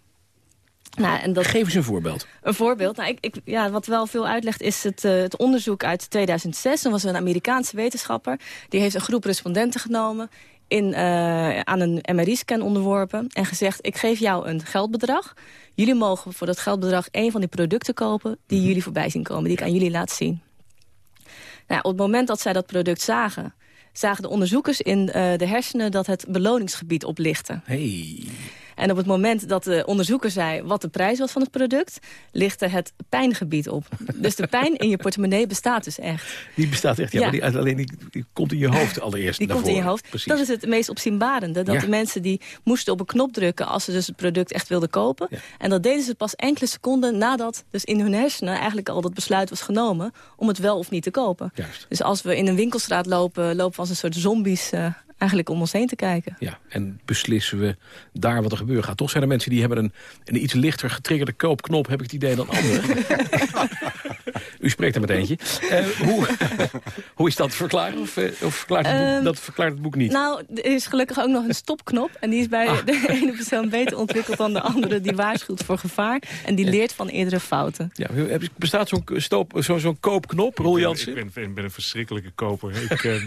Nou, en dat... Geef eens een voorbeeld. Een voorbeeld. Nou, ik, ik, ja, wat wel veel uitlegt is het, eh, het onderzoek uit 2006. Er was een Amerikaanse wetenschapper. Die heeft een groep respondenten genomen... In, eh, aan een MRI-scan onderworpen en gezegd... ik geef jou een geldbedrag. Jullie mogen voor dat geldbedrag één van die producten kopen... die jullie voorbij zien komen, die ik aan jullie laat zien. Nou, op het moment dat zij dat product zagen... zagen de onderzoekers in eh, de hersenen dat het beloningsgebied oplichtte. Hey. En op het moment dat de onderzoeker zei wat de prijs was van het product... lichtte het pijngebied op. Dus de pijn in je portemonnee bestaat dus echt. Die bestaat echt, ja, Ja. maar die, alleen die, die komt in je hoofd allereerst Die komt in je hoofd. Precies. Dat is het meest opzienbarende. Dat Ja. de mensen die moesten op een knop drukken... als ze dus het product echt wilden kopen. En dat deden ze pas enkele seconden nadat... dus in hun hersenen eigenlijk al dat besluit was genomen... om het wel of niet te kopen. Dus als we in een winkelstraat lopen... lopen we als een soort zombies eh, eigenlijk om ons heen te kijken. Ja, en beslissen we daar wat er gebeuren gaat. Toch zijn er mensen die hebben een, een iets lichter getriggerde koopknop... heb ik het idee dan anderen. U spreekt er met eentje. Eh, hoe, hoe is dat te verklaren? Of, eh, of verklaart het boek, Ehm, dat verklaart het boek niet? Nou, er is gelukkig ook nog een stopknop. En die is bij de ene persoon beter ontwikkeld dan de andere. Die waarschuwt voor gevaar. En die leert van eerdere fouten. Ja, heb- bestaat zo'n zo, zo'n koopknop, Roel Jansen? Ik ben, ik ben een verschrikkelijke koper. Ik, eh,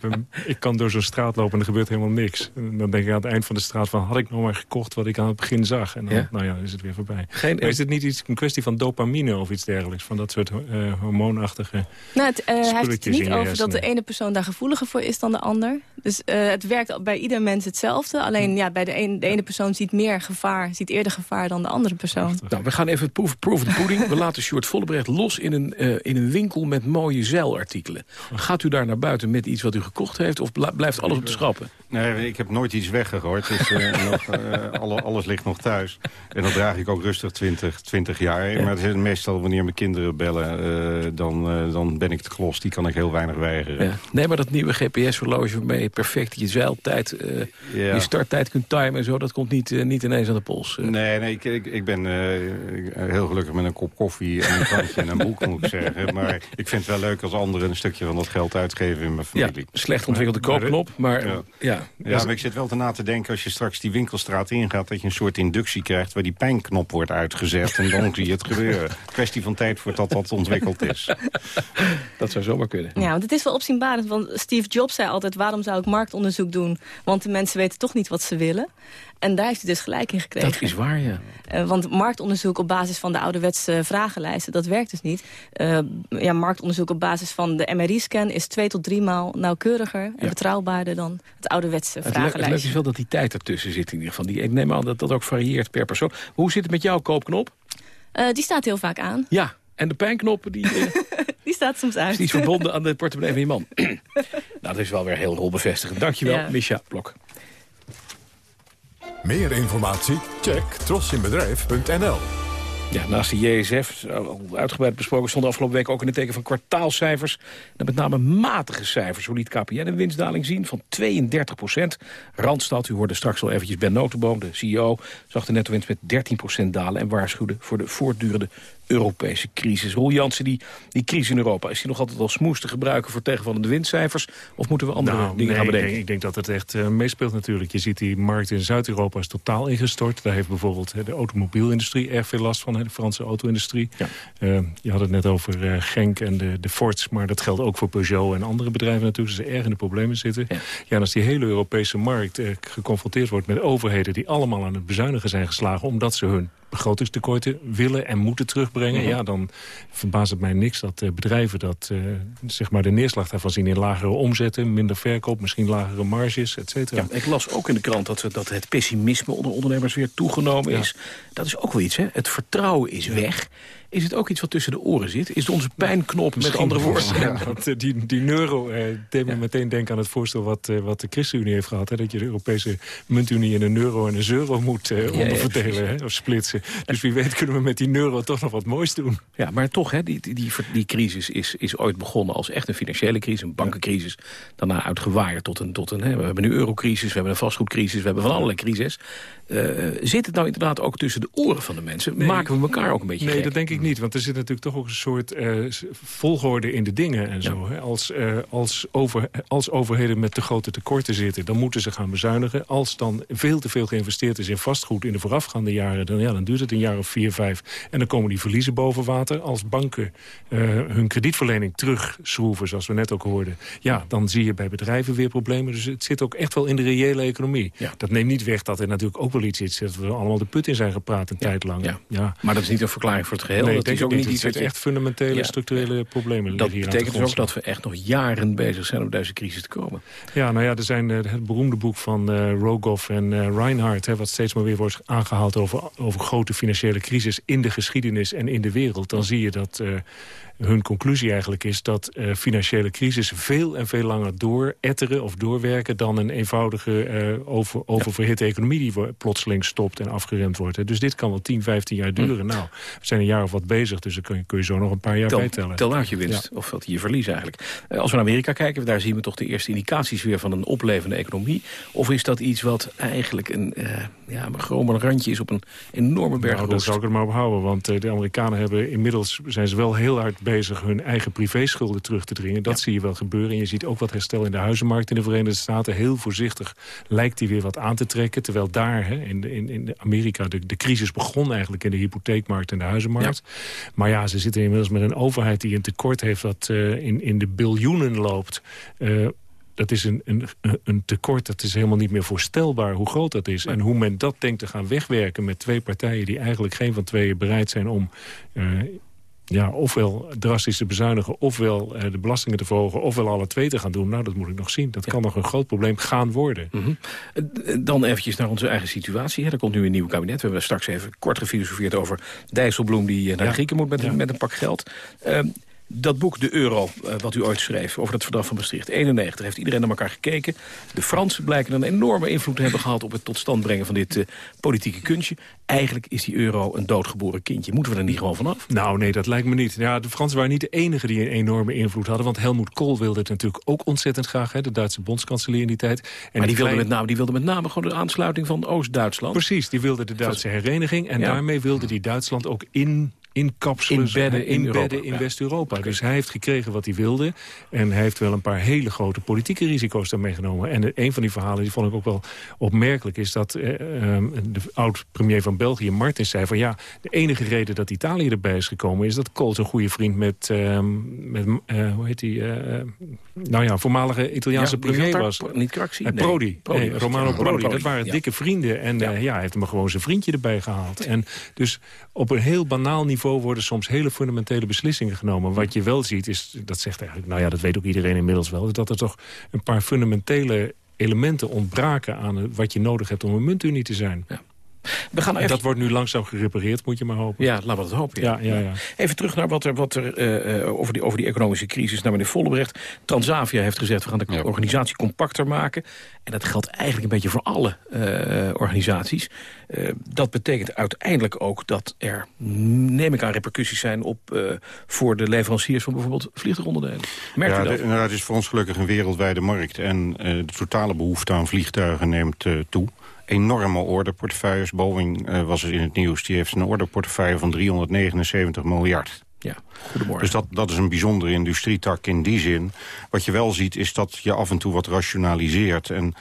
ben- ik kan door zo'n straat lopen en er gebeurt helemaal niks. En dan denk ik aan het eind van de straat van... had ik nog maar gekocht wat ik aan het begin zag? En dan, Ja. nou ja, is het weer voorbij. Geen- maar is het niet iets, een kwestie van dopamine of iets dergelijks? Van dat soort eh, hormoonachtige Nou, het, hij heeft het niet over dat de ene persoon daar gevoeliger voor is dan de ander. Dus eh, het werkt bij ieder mens hetzelfde. Alleen ja, bij de, een, de ene persoon ziet meer gevaar, ziet eerder gevaar dan de andere persoon. Nou, we gaan even proof, proof the pudding. We laten Sjoerd Vollebrecht los in een, eh, in een winkel met mooie zeilartikelen. Gaat u daar naar buiten met iets wat u gekocht heeft... of blijft alles op de schappen? Nee, ik heb nooit iets weggegooid. Dus, eh, nog, eh, alle, alles ligt nog thuis. En dat draag ik ook rustig 20, 20 jaar. Maar het is meestal wanneer mijn kinderen bellen, eh, dan, dan ben ik het klos. Die kan ik heel weinig weigeren. Ja. Nee, maar dat nieuwe GPS-horloge waarmee je perfect je zeiltijd, Ja. je starttijd kunt timen en zo... dat komt niet, niet ineens aan de pols. Nee, nee ik, ik, ik ben heel gelukkig met een kop koffie en een krantje en een boek, moet ik zeggen. Maar ik vind het wel leuk als anderen een stukje van dat geld uitgeven in mijn familie. slecht ontwikkelde koopknop, maar ja. Ja, maar ik zit wel te na te denken als je straks die winkelstraat ingaat... dat je een soort inductie krijgt waar die pijnknop wordt uitgezet. En dan zie je het gebeuren. Kwestie van tijd voordat dat ontwikkeld is. Dat zou zomaar kunnen. Ja, want het is wel opzienbarend. Want Steve Jobs zei altijd, waarom zou ik marktonderzoek doen? Want de mensen weten toch niet wat ze willen. En daar heeft hij dus gelijk in gekregen. Dat is waar, ja. Eh, want marktonderzoek op basis van de ouderwetse vragenlijsten, dat werkt dus niet. Eh, ja, marktonderzoek op basis van de MRI-scan is twee tot drie maal nauwkeuriger en betrouwbaarder dan het ouderwetse Het, le het leuke vragenlijst. is wel dat die tijd ertussen zit in ieder geval. Die, ik neem aan dat dat ook varieert per persoon. Hoe zit het met jouw koopknop? Eh, die staat heel vaak aan. Ja, en de pijnknop die, Die staat soms uit. die is verbonden aan de portemonnee van je man. nou, dat is wel weer heel rolbevestigend. Dankjewel, Ja. Misha Blok. Meer informatie? Check trosinbedrijf.nl. Ja, naast de JSF, al uitgebreid besproken, stond afgelopen week ook in het teken van kwartaalcijfers. Met name matige cijfers. Zo liet KPN een winstdaling zien van 32 procent. Randstad, u hoorde straks al eventjes Ben Notenboom, de CEO, zag de netto-winst met 13 procent dalen en waarschuwde voor de voortdurende Europese crisis. Roel Jansen, die, die crisis in Europa, is die nog altijd als smoes te gebruiken voor tegenvallende winstcijfers? Of moeten we andere Nou, dingen nee, gaan bedenken? denk, ik denk dat het echt eh, meespeelt natuurlijk. Je ziet die markt in Zuid-Europa is totaal ingestort. Daar heeft bijvoorbeeld hè, de automobielindustrie erg veel last van. Hè, de Franse auto-industrie. Eh, je had het net over eh, Genk en de, de Fords. Maar dat geldt ook voor Peugeot en andere bedrijven natuurlijk. Ze erg in de problemen zitten. Ja. en als die hele Europese markt eh, geconfronteerd wordt met overheden... die allemaal aan het bezuinigen zijn geslagen... omdat ze hun begrotingstekorten willen en moeten terugbrengen... Mhm. ja, dan verbaast het mij niks dat eh, bedrijven dat, eh, zeg maar de neerslag daarvan zien... in lagere omzetten, minder verkoop, misschien lagere marges, et cetera. Ja, ik las ook in de krant dat, dat het pessimisme onder ondernemers weer toegenomen is. Dat is ook wel iets, hè? Het vertrouwen is weg. Is het ook iets wat tussen de oren zit? Is onze pijnknop, met andere woorden? Ja, want eh, die, die euro eh, deed me meteen denken aan het voorstel wat, eh, wat de ChristenUnie heeft gehad. Hè, dat je de Europese muntunie in een euro en een euro moet eh, onderverdelen hè, of splitsen. Dus wie weet kunnen we met die euro toch nog wat moois doen. Ja, maar toch, hè, die, die, die, die crisis is, is ooit begonnen als echt een financiële crisis, een bankencrisis. Daarna uitgewaaid tot een, tot een hè, we hebben nu eurocrisis, we hebben een vastgoedcrisis, we hebben van allerlei crisis. Eh, zit het nou inderdaad ook tussen de oren van de mensen? Nee. Maken we elkaar ook een beetje Nee, gek? dat denk ik niet. Want er zit natuurlijk toch ook een soort eh, volgorde in de dingen en zo. Hè. Als, eh, als, over, als overheden met te grote tekorten zitten, dan moeten ze gaan bezuinigen. Als dan veel te veel geïnvesteerd is in vastgoed in de voorafgaande jaren... dan, ja, dan duurt het een jaar of vier, vijf. En dan komen die verliezen boven water. Als banken eh, hun kredietverlening terugschroeven, zoals we net ook hoorden... ja, dan zie je bij bedrijven weer problemen. Dus het zit ook echt wel in de reële economie. Dat neemt niet weg dat er natuurlijk ook wel iets is... dat we allemaal de put in zijn gepraat een tijd lang. Ja. Maar dat is niet een verklaring voor het geheel. Nee, dat is ook niet iets je- echt fundamentele Ja. structurele problemen Dat betekent dus ook dat we echt nog jaren bezig zijn om deze crisis te komen. Ja, nou ja, er zijn eh, het beroemde boek van eh Rogoff en eh, Reinhardt... Hè, wat steeds maar weer wordt aangehaald over, over grote financiële crisis... in de geschiedenis en in de wereld. Dan zie je dat hun conclusie eigenlijk is... dat eh, financiële crisis veel en veel langer dooretteren of doorwerken... dan een eenvoudige eh, over, oververhitte economie die plotseling stopt en afgeremd wordt. Hè. Dus dit kan wel 10, 15 jaar duren. Nou, we zijn een jaar of wat bezig, dus dan kun je, kun je zo nog een paar jaar Tel, bijtellen. tel uit je winst, of wat je verlies eigenlijk. Eh, als we naar Amerika kijken, daar zien we toch de eerste indicaties weer van een oplevende economie. Of is dat iets wat eigenlijk een, ja, een gromer randje is op een enorme berg Nou, daar zou ik het maar op houden. Want de Amerikanen hebben inmiddels zijn ze wel heel hard bezig hun eigen privéschulden terug te dringen. Dat zie je wel gebeuren. En je ziet ook wat herstel in de huizenmarkt in de Verenigde Staten. Heel voorzichtig lijkt die weer wat aan te trekken. Terwijl daar hè, in, in, in Amerika de, de crisis begon eigenlijk in de hypotheekmarkt en de huizenmarkt. Maar ja, ze zitten inmiddels met een overheid die een tekort heeft dat eh, in, in de biljoenen loopt. Eh, dat is een, een, een tekort, dat is helemaal niet meer voorstelbaar hoe groot dat is. En hoe men dat denkt te gaan wegwerken met twee partijen... die eigenlijk geen van tweeën bereid zijn om... eh, ja, ofwel drastisch te bezuinigen, ofwel eh, de belastingen te verhogen... ofwel alle twee te gaan doen. Nou, dat moet ik nog zien. Dat kan nog een groot probleem gaan worden. Mhm. Eh, Dan eventjes naar onze eigen situatie. Hè. Er komt nu een nieuw kabinet. We hebben straks even kort gefilosofeerd over Dijsselbloem... die eh, naar Ja. Grieken moet met, met een pak geld. Ehm, dat boek, De Euro, eh, wat u ooit schreef over het verdrag van Maastricht. 91 heeft iedereen naar elkaar gekeken. De Fransen blijken een enorme invloed te hebben gehad... op het tot stand brengen van dit eh, politieke kunstje. Eigenlijk is die euro een doodgeboren kindje. Moeten we er niet gewoon vanaf? Nou, nee, dat lijkt me niet. Ja, de Fransen waren niet de enigen die een enorme invloed hadden. Want Helmut Kohl wilde het natuurlijk ook ontzettend graag. Hè, de Duitse bondskanselier in die tijd. En maar die wilde, kleine- met name, die wilde met name gewoon de aansluiting van Oost-Duitsland. Precies, die wilde de Duitse hereniging. En Ja. daarmee wilde die Duitsland ook in inkapselen, Inbedden in inbedden Europa, in ja. West-Europa. Dus hij heeft gekregen wat hij wilde. En hij heeft wel een paar hele grote politieke risico's daarmee genomen. En een van die verhalen, die vond ik ook wel opmerkelijk... is dat eh, ehm, de oud-premier van België, Martens, zei van... ja, de enige reden dat Italië erbij is gekomen... is dat Kool een goede vriend met, ehm, met eh, hoe heet die... eh, nou ja, voormalige Italiaanse Ja, premier daar? was. Pro- niet Craxi? Eh, Nee. Prodi. Prodi Nee, Romano Prodi. Dat waren ja. dikke vrienden. En ja. ja, hij heeft hem gewoon zijn vriendje erbij gehaald. En dus op een heel banaal niveau worden soms hele fundamentele beslissingen genomen. Wat je wel ziet is, dat zegt eigenlijk, nou ja, dat weet ook iedereen inmiddels wel... dat er toch een paar fundamentele elementen ontbraken aan wat je nodig hebt om een muntunie te zijn. We gaan En even- dat wordt nu langzaam gerepareerd, moet je maar hopen. Ja, laten we dat hopen. Ja, ja, ja. Even terug naar wat er, wat er eh, eh, over, die, over die economische crisis naar meneer Vollebrecht. Transavia heeft gezegd, we gaan de organisatie compacter maken. En dat geldt eigenlijk een beetje voor alle eh, organisaties. Eh, dat betekent uiteindelijk ook dat er, neem ik aan, repercussies zijn op, eh, voor de leveranciers van bijvoorbeeld vliegtuigonderdelen. Merkt ja, u dat? de- inderdaad, het is voor ons gelukkig een wereldwijde markt. En eh, de totale behoefte aan vliegtuigen neemt eh, toe. Enorme orderportefeuilles. Boeing eh, was er in het nieuws. Die heeft een orderportefeuille van 379 miljard. Ja, goedemorgen. Dus dat, dat is een bijzondere industrietak in die zin. Wat je wel ziet is dat je af en toe wat rationaliseert. En,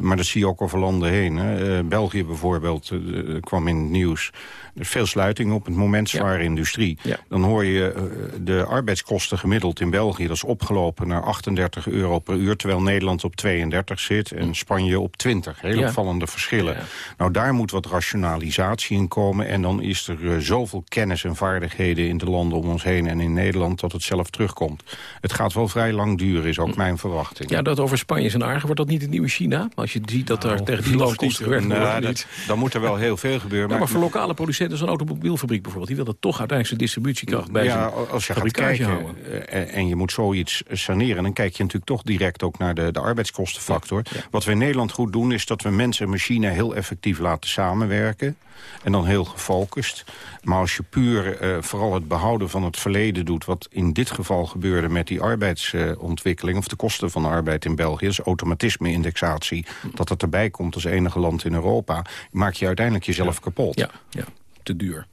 maar dat zie je ook over landen heen. Hè. Eh, België bijvoorbeeld eh, kwam in het nieuws. Er is veel sluiting op het moment, zware industrie. Dan hoor je eh, de arbeidskosten gemiddeld in België... dat is opgelopen naar 38 euro per uur... terwijl Nederland op 32 zit en Spanje op 20. Hele Ja. opvallende verschillen. Nou, daar moet wat rationalisatie in komen... en dan is er eh, zoveel kennis en vaardigheden in de landen om ons heen... en in Nederland dat het zelf terugkomt. Het gaat wel vrij lang duren, is ook mijn verwachting. Ja, dat over Spanje is een aardig. Wordt dat niet het nieuwe China? Als je ziet dat daar tegen die loonkosten gewerkt wordt. Nou, dat, dan moet er wel heel veel gebeuren. Ja, maar voor lokale producenten, zo'n automobielfabriek bijvoorbeeld... die wil dat toch uiteindelijk zijn distributiekracht bij ja, als je gaat kijken houden. eh, en, en je moet zoiets saneren... dan kijk je natuurlijk toch direct ook naar de, de arbeidskostenfactor. Wat we in Nederland goed doen is dat we mensen en machine... heel effectief laten samenwerken. En dan heel gefocust. Maar als je puur eh, vooral het behouden van het verleden doet... wat in dit geval gebeurde met die arbeidsontwikkeling... of de kosten van de arbeid in België... is automatisme-indexatie. Dat het erbij komt als enige land in Europa... maak je uiteindelijk jezelf kapot. Ja, ja, te duur.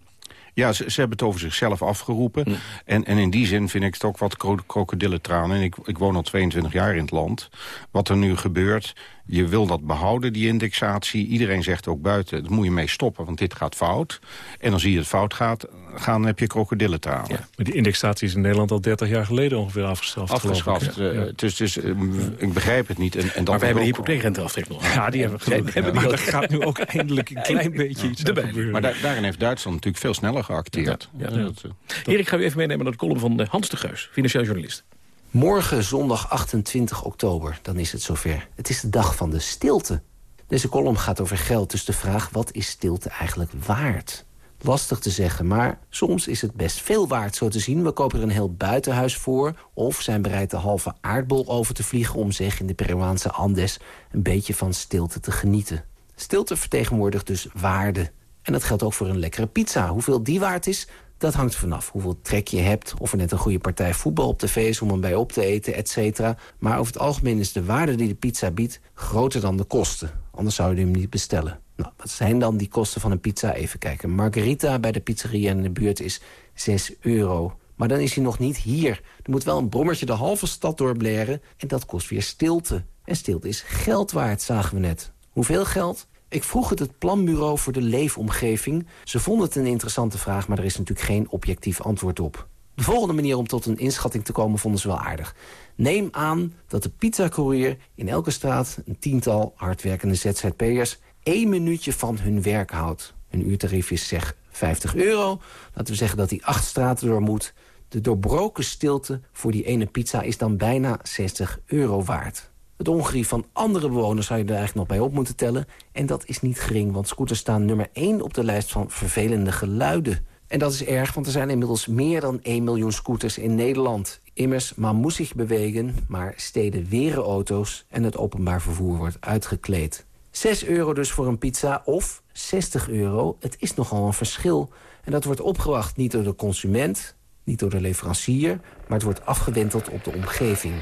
Ja, ze, ze hebben het over zichzelf afgeroepen. En, en in die zin vind ik het ook wat kro krokodillentranen. En ik, ik woon al 22 jaar in het land. Wat er nu gebeurt, je wil dat behouden, die indexatie. Iedereen zegt ook buiten, daar moet je mee stoppen, want dit gaat fout. En dan zie je het fout gaat, gaan, dan heb je krokodillentranen. Maar die indexatie is in Nederland al 30 jaar geleden ongeveer afgeschaft. ik. Afgeschaft. Ja. eh, Ja. Dus, dus eh, ik begrijp het niet. En, en dat Maar wij hebben de hypotheekrenteaftrek nog. Ja, die hebben we gelukkig. maar die er gaat nu ook eindelijk een klein beetje iets erbij. gebeuren. Maar daar- daarin heeft Duitsland natuurlijk veel sneller geacteerd. Ja, Ja, dat, eh, Erik, ik ga u even meenemen naar de column van Hans de Geus, financieel journalist. Morgen, zondag 28 oktober, dan is het zover. Het is de dag van de stilte. Deze column gaat over geld, dus de vraag... wat is stilte eigenlijk waard? Lastig te zeggen, maar soms is het best veel waard zo te zien. We kopen er een heel buitenhuis voor... of zijn bereid de halve aardbol over te vliegen... om zich in de Peruaanse Andes een beetje van stilte te genieten. Stilte vertegenwoordigt dus waarde. En dat geldt ook voor een lekkere pizza. Hoeveel die waard is, dat hangt vanaf. Hoeveel trek je hebt, of er net een goede partij voetbal op tv is... om hem bij op te eten, et cetera. Maar over het algemeen is de waarde die de pizza biedt... groter dan de kosten. Anders zou je hem niet bestellen. Nou, wat zijn dan die kosten van een pizza? Even kijken. Margarita bij de pizzeria in de buurt is 6 euro. Maar dan is hij nog niet hier. Er moet wel een brommertje de halve stad doorbleren... en dat kost weer stilte. En stilte is geld waard, zagen we net. Hoeveel geld? Ik vroeg het het Planbureau voor de Leefomgeving. Ze vonden het een interessante vraag, maar er is natuurlijk geen objectief antwoord op. De volgende manier om tot een inschatting te komen vonden ze wel aardig. Neem aan dat de pizzacourier in elke straat een tiental hardwerkende ZZP'ers... één minuutje van hun werk houdt. Hun uurtarief is zeg 50 euro. Laten we zeggen dat hij acht straten door moet. De doorbroken stilte voor die ene pizza is dan bijna 60 euro waard. Het ongerief van andere bewoners zou je er eigenlijk nog bij op moeten tellen. En dat is niet gering, want scooters staan nummer 1 op de lijst van vervelende geluiden. En dat is erg, want er zijn inmiddels meer dan 1 miljoen scooters in Nederland. Immers, man moet zich bewegen, maar steden weren auto's... en het openbaar vervoer wordt uitgekleed. 6 euro dus voor een pizza of 60 euro. Het is nogal een verschil. En dat wordt opgewacht niet door de consument, niet door de leverancier... maar het wordt afgewenteld op de omgeving.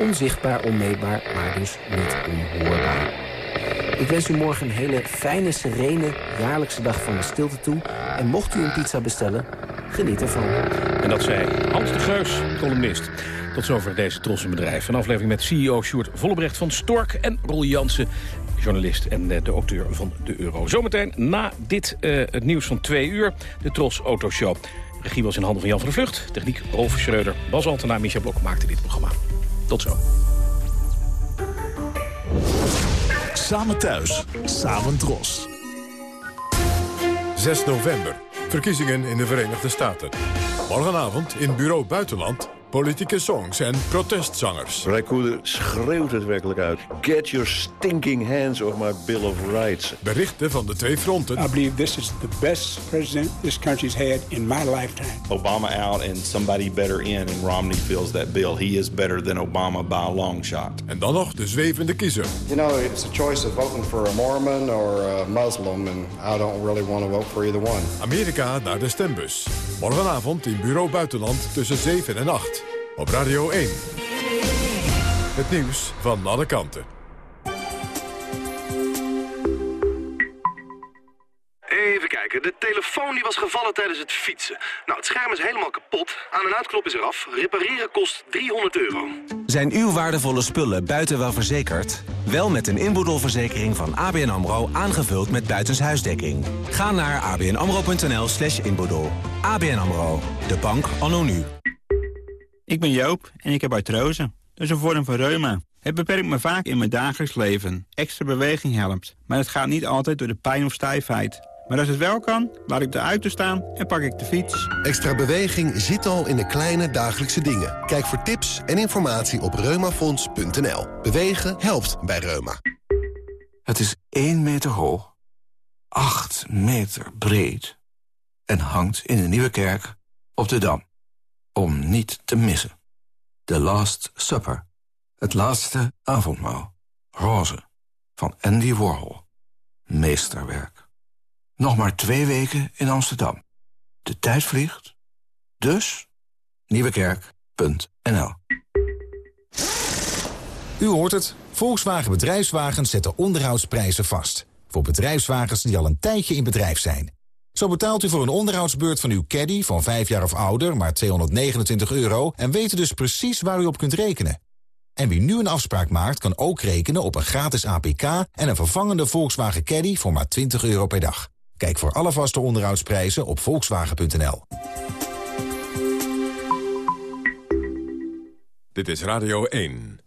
Onzichtbaar, onmeetbaar, maar dus niet onhoorbaar. Ik wens u morgen een hele fijne, serene, jaarlijkse dag van de stilte toe. En mocht u een pizza bestellen, geniet ervan. En dat zei Hans de Geus, columnist. Tot zover deze trotse bedrijf. Een aflevering met CEO Sjoerd Vollebrecht van Stork... en Roel Jansen, journalist en eh, de auteur van de Euro. Zometeen na dit eh, het nieuws van twee uur, de Tros Autoshow. Regie was in handen van Jan van der Vlucht. Techniek Rolf Schreuder. Bas Altena, Micha Blok maakte dit programma. Tot zo. Samen thuis, samen dros. 6 november. Verkiezingen in de Verenigde Staten. Morgenavond in Bureau Buitenland. Politieke songs en protestzangers. Rijkoeder schreeuwt het werkelijk uit. Get your stinking hands off my Bill of Rights. Berichten van de twee fronten. I believe this is the best president this country's had in my lifetime. Obama out and somebody better in, and Romney fills that bill. He is better than Obama by a long shot. En dan nog de zwevende kiezer. You know, it's a choice of voting for a Mormon or a Muslim, and I don't really want to vote for either one. Amerika naar de stembus. Morgenavond Bureau Buitenland tussen 7 en 8. Op Radio 1. Het nieuws van alle kanten. Kijken. De telefoon die was gevallen tijdens het fietsen. Nou, het scherm is helemaal kapot. Aan- en uitknop is eraf. Repareren kost 300 euro. Zijn uw waardevolle spullen buiten wel verzekerd? Wel met een inboedelverzekering van ABN AMRO aangevuld met buitenshuisdekking. Ga naar abnamro.nl slash inboedel. ABN AMRO, de bank anno nu. Ik ben Joop en ik heb artrose. Dat is een vorm van reuma. Het beperkt me vaak in mijn dagelijks leven. Extra beweging helpt, maar het gaat niet altijd door de pijn of stijfheid. Maar als het wel kan, laat ik de auto staan en pak ik de fiets. Extra beweging zit al in de kleine dagelijkse dingen. Kijk voor tips en informatie op reumafonds.nl. Bewegen helpt bij Reuma. Het is 1 meter hoog, 8 meter breed en hangt in de Nieuwe Kerk op de Dam. Om niet te missen. The Last Supper. Het laatste avondmaal. Roze. Van Andy Warhol. Meesterwerk. Nog maar twee weken in Amsterdam. De tijd vliegt. Dus nieuwekerk.nl U hoort het. Volkswagen Bedrijfswagens zetten onderhoudsprijzen vast. Voor bedrijfswagens die al een tijdje in bedrijf zijn. Zo betaalt u voor een onderhoudsbeurt van uw caddy van 5 jaar of ouder maar 229 euro... en weet u dus precies waar u op kunt rekenen. En wie nu een afspraak maakt kan ook rekenen op een gratis APK... en een vervangende Volkswagen Caddy voor maar 20 euro per dag. Kijk voor alle vaste onderhoudsprijzen op volkswagen.nl. Dit is Radio 1.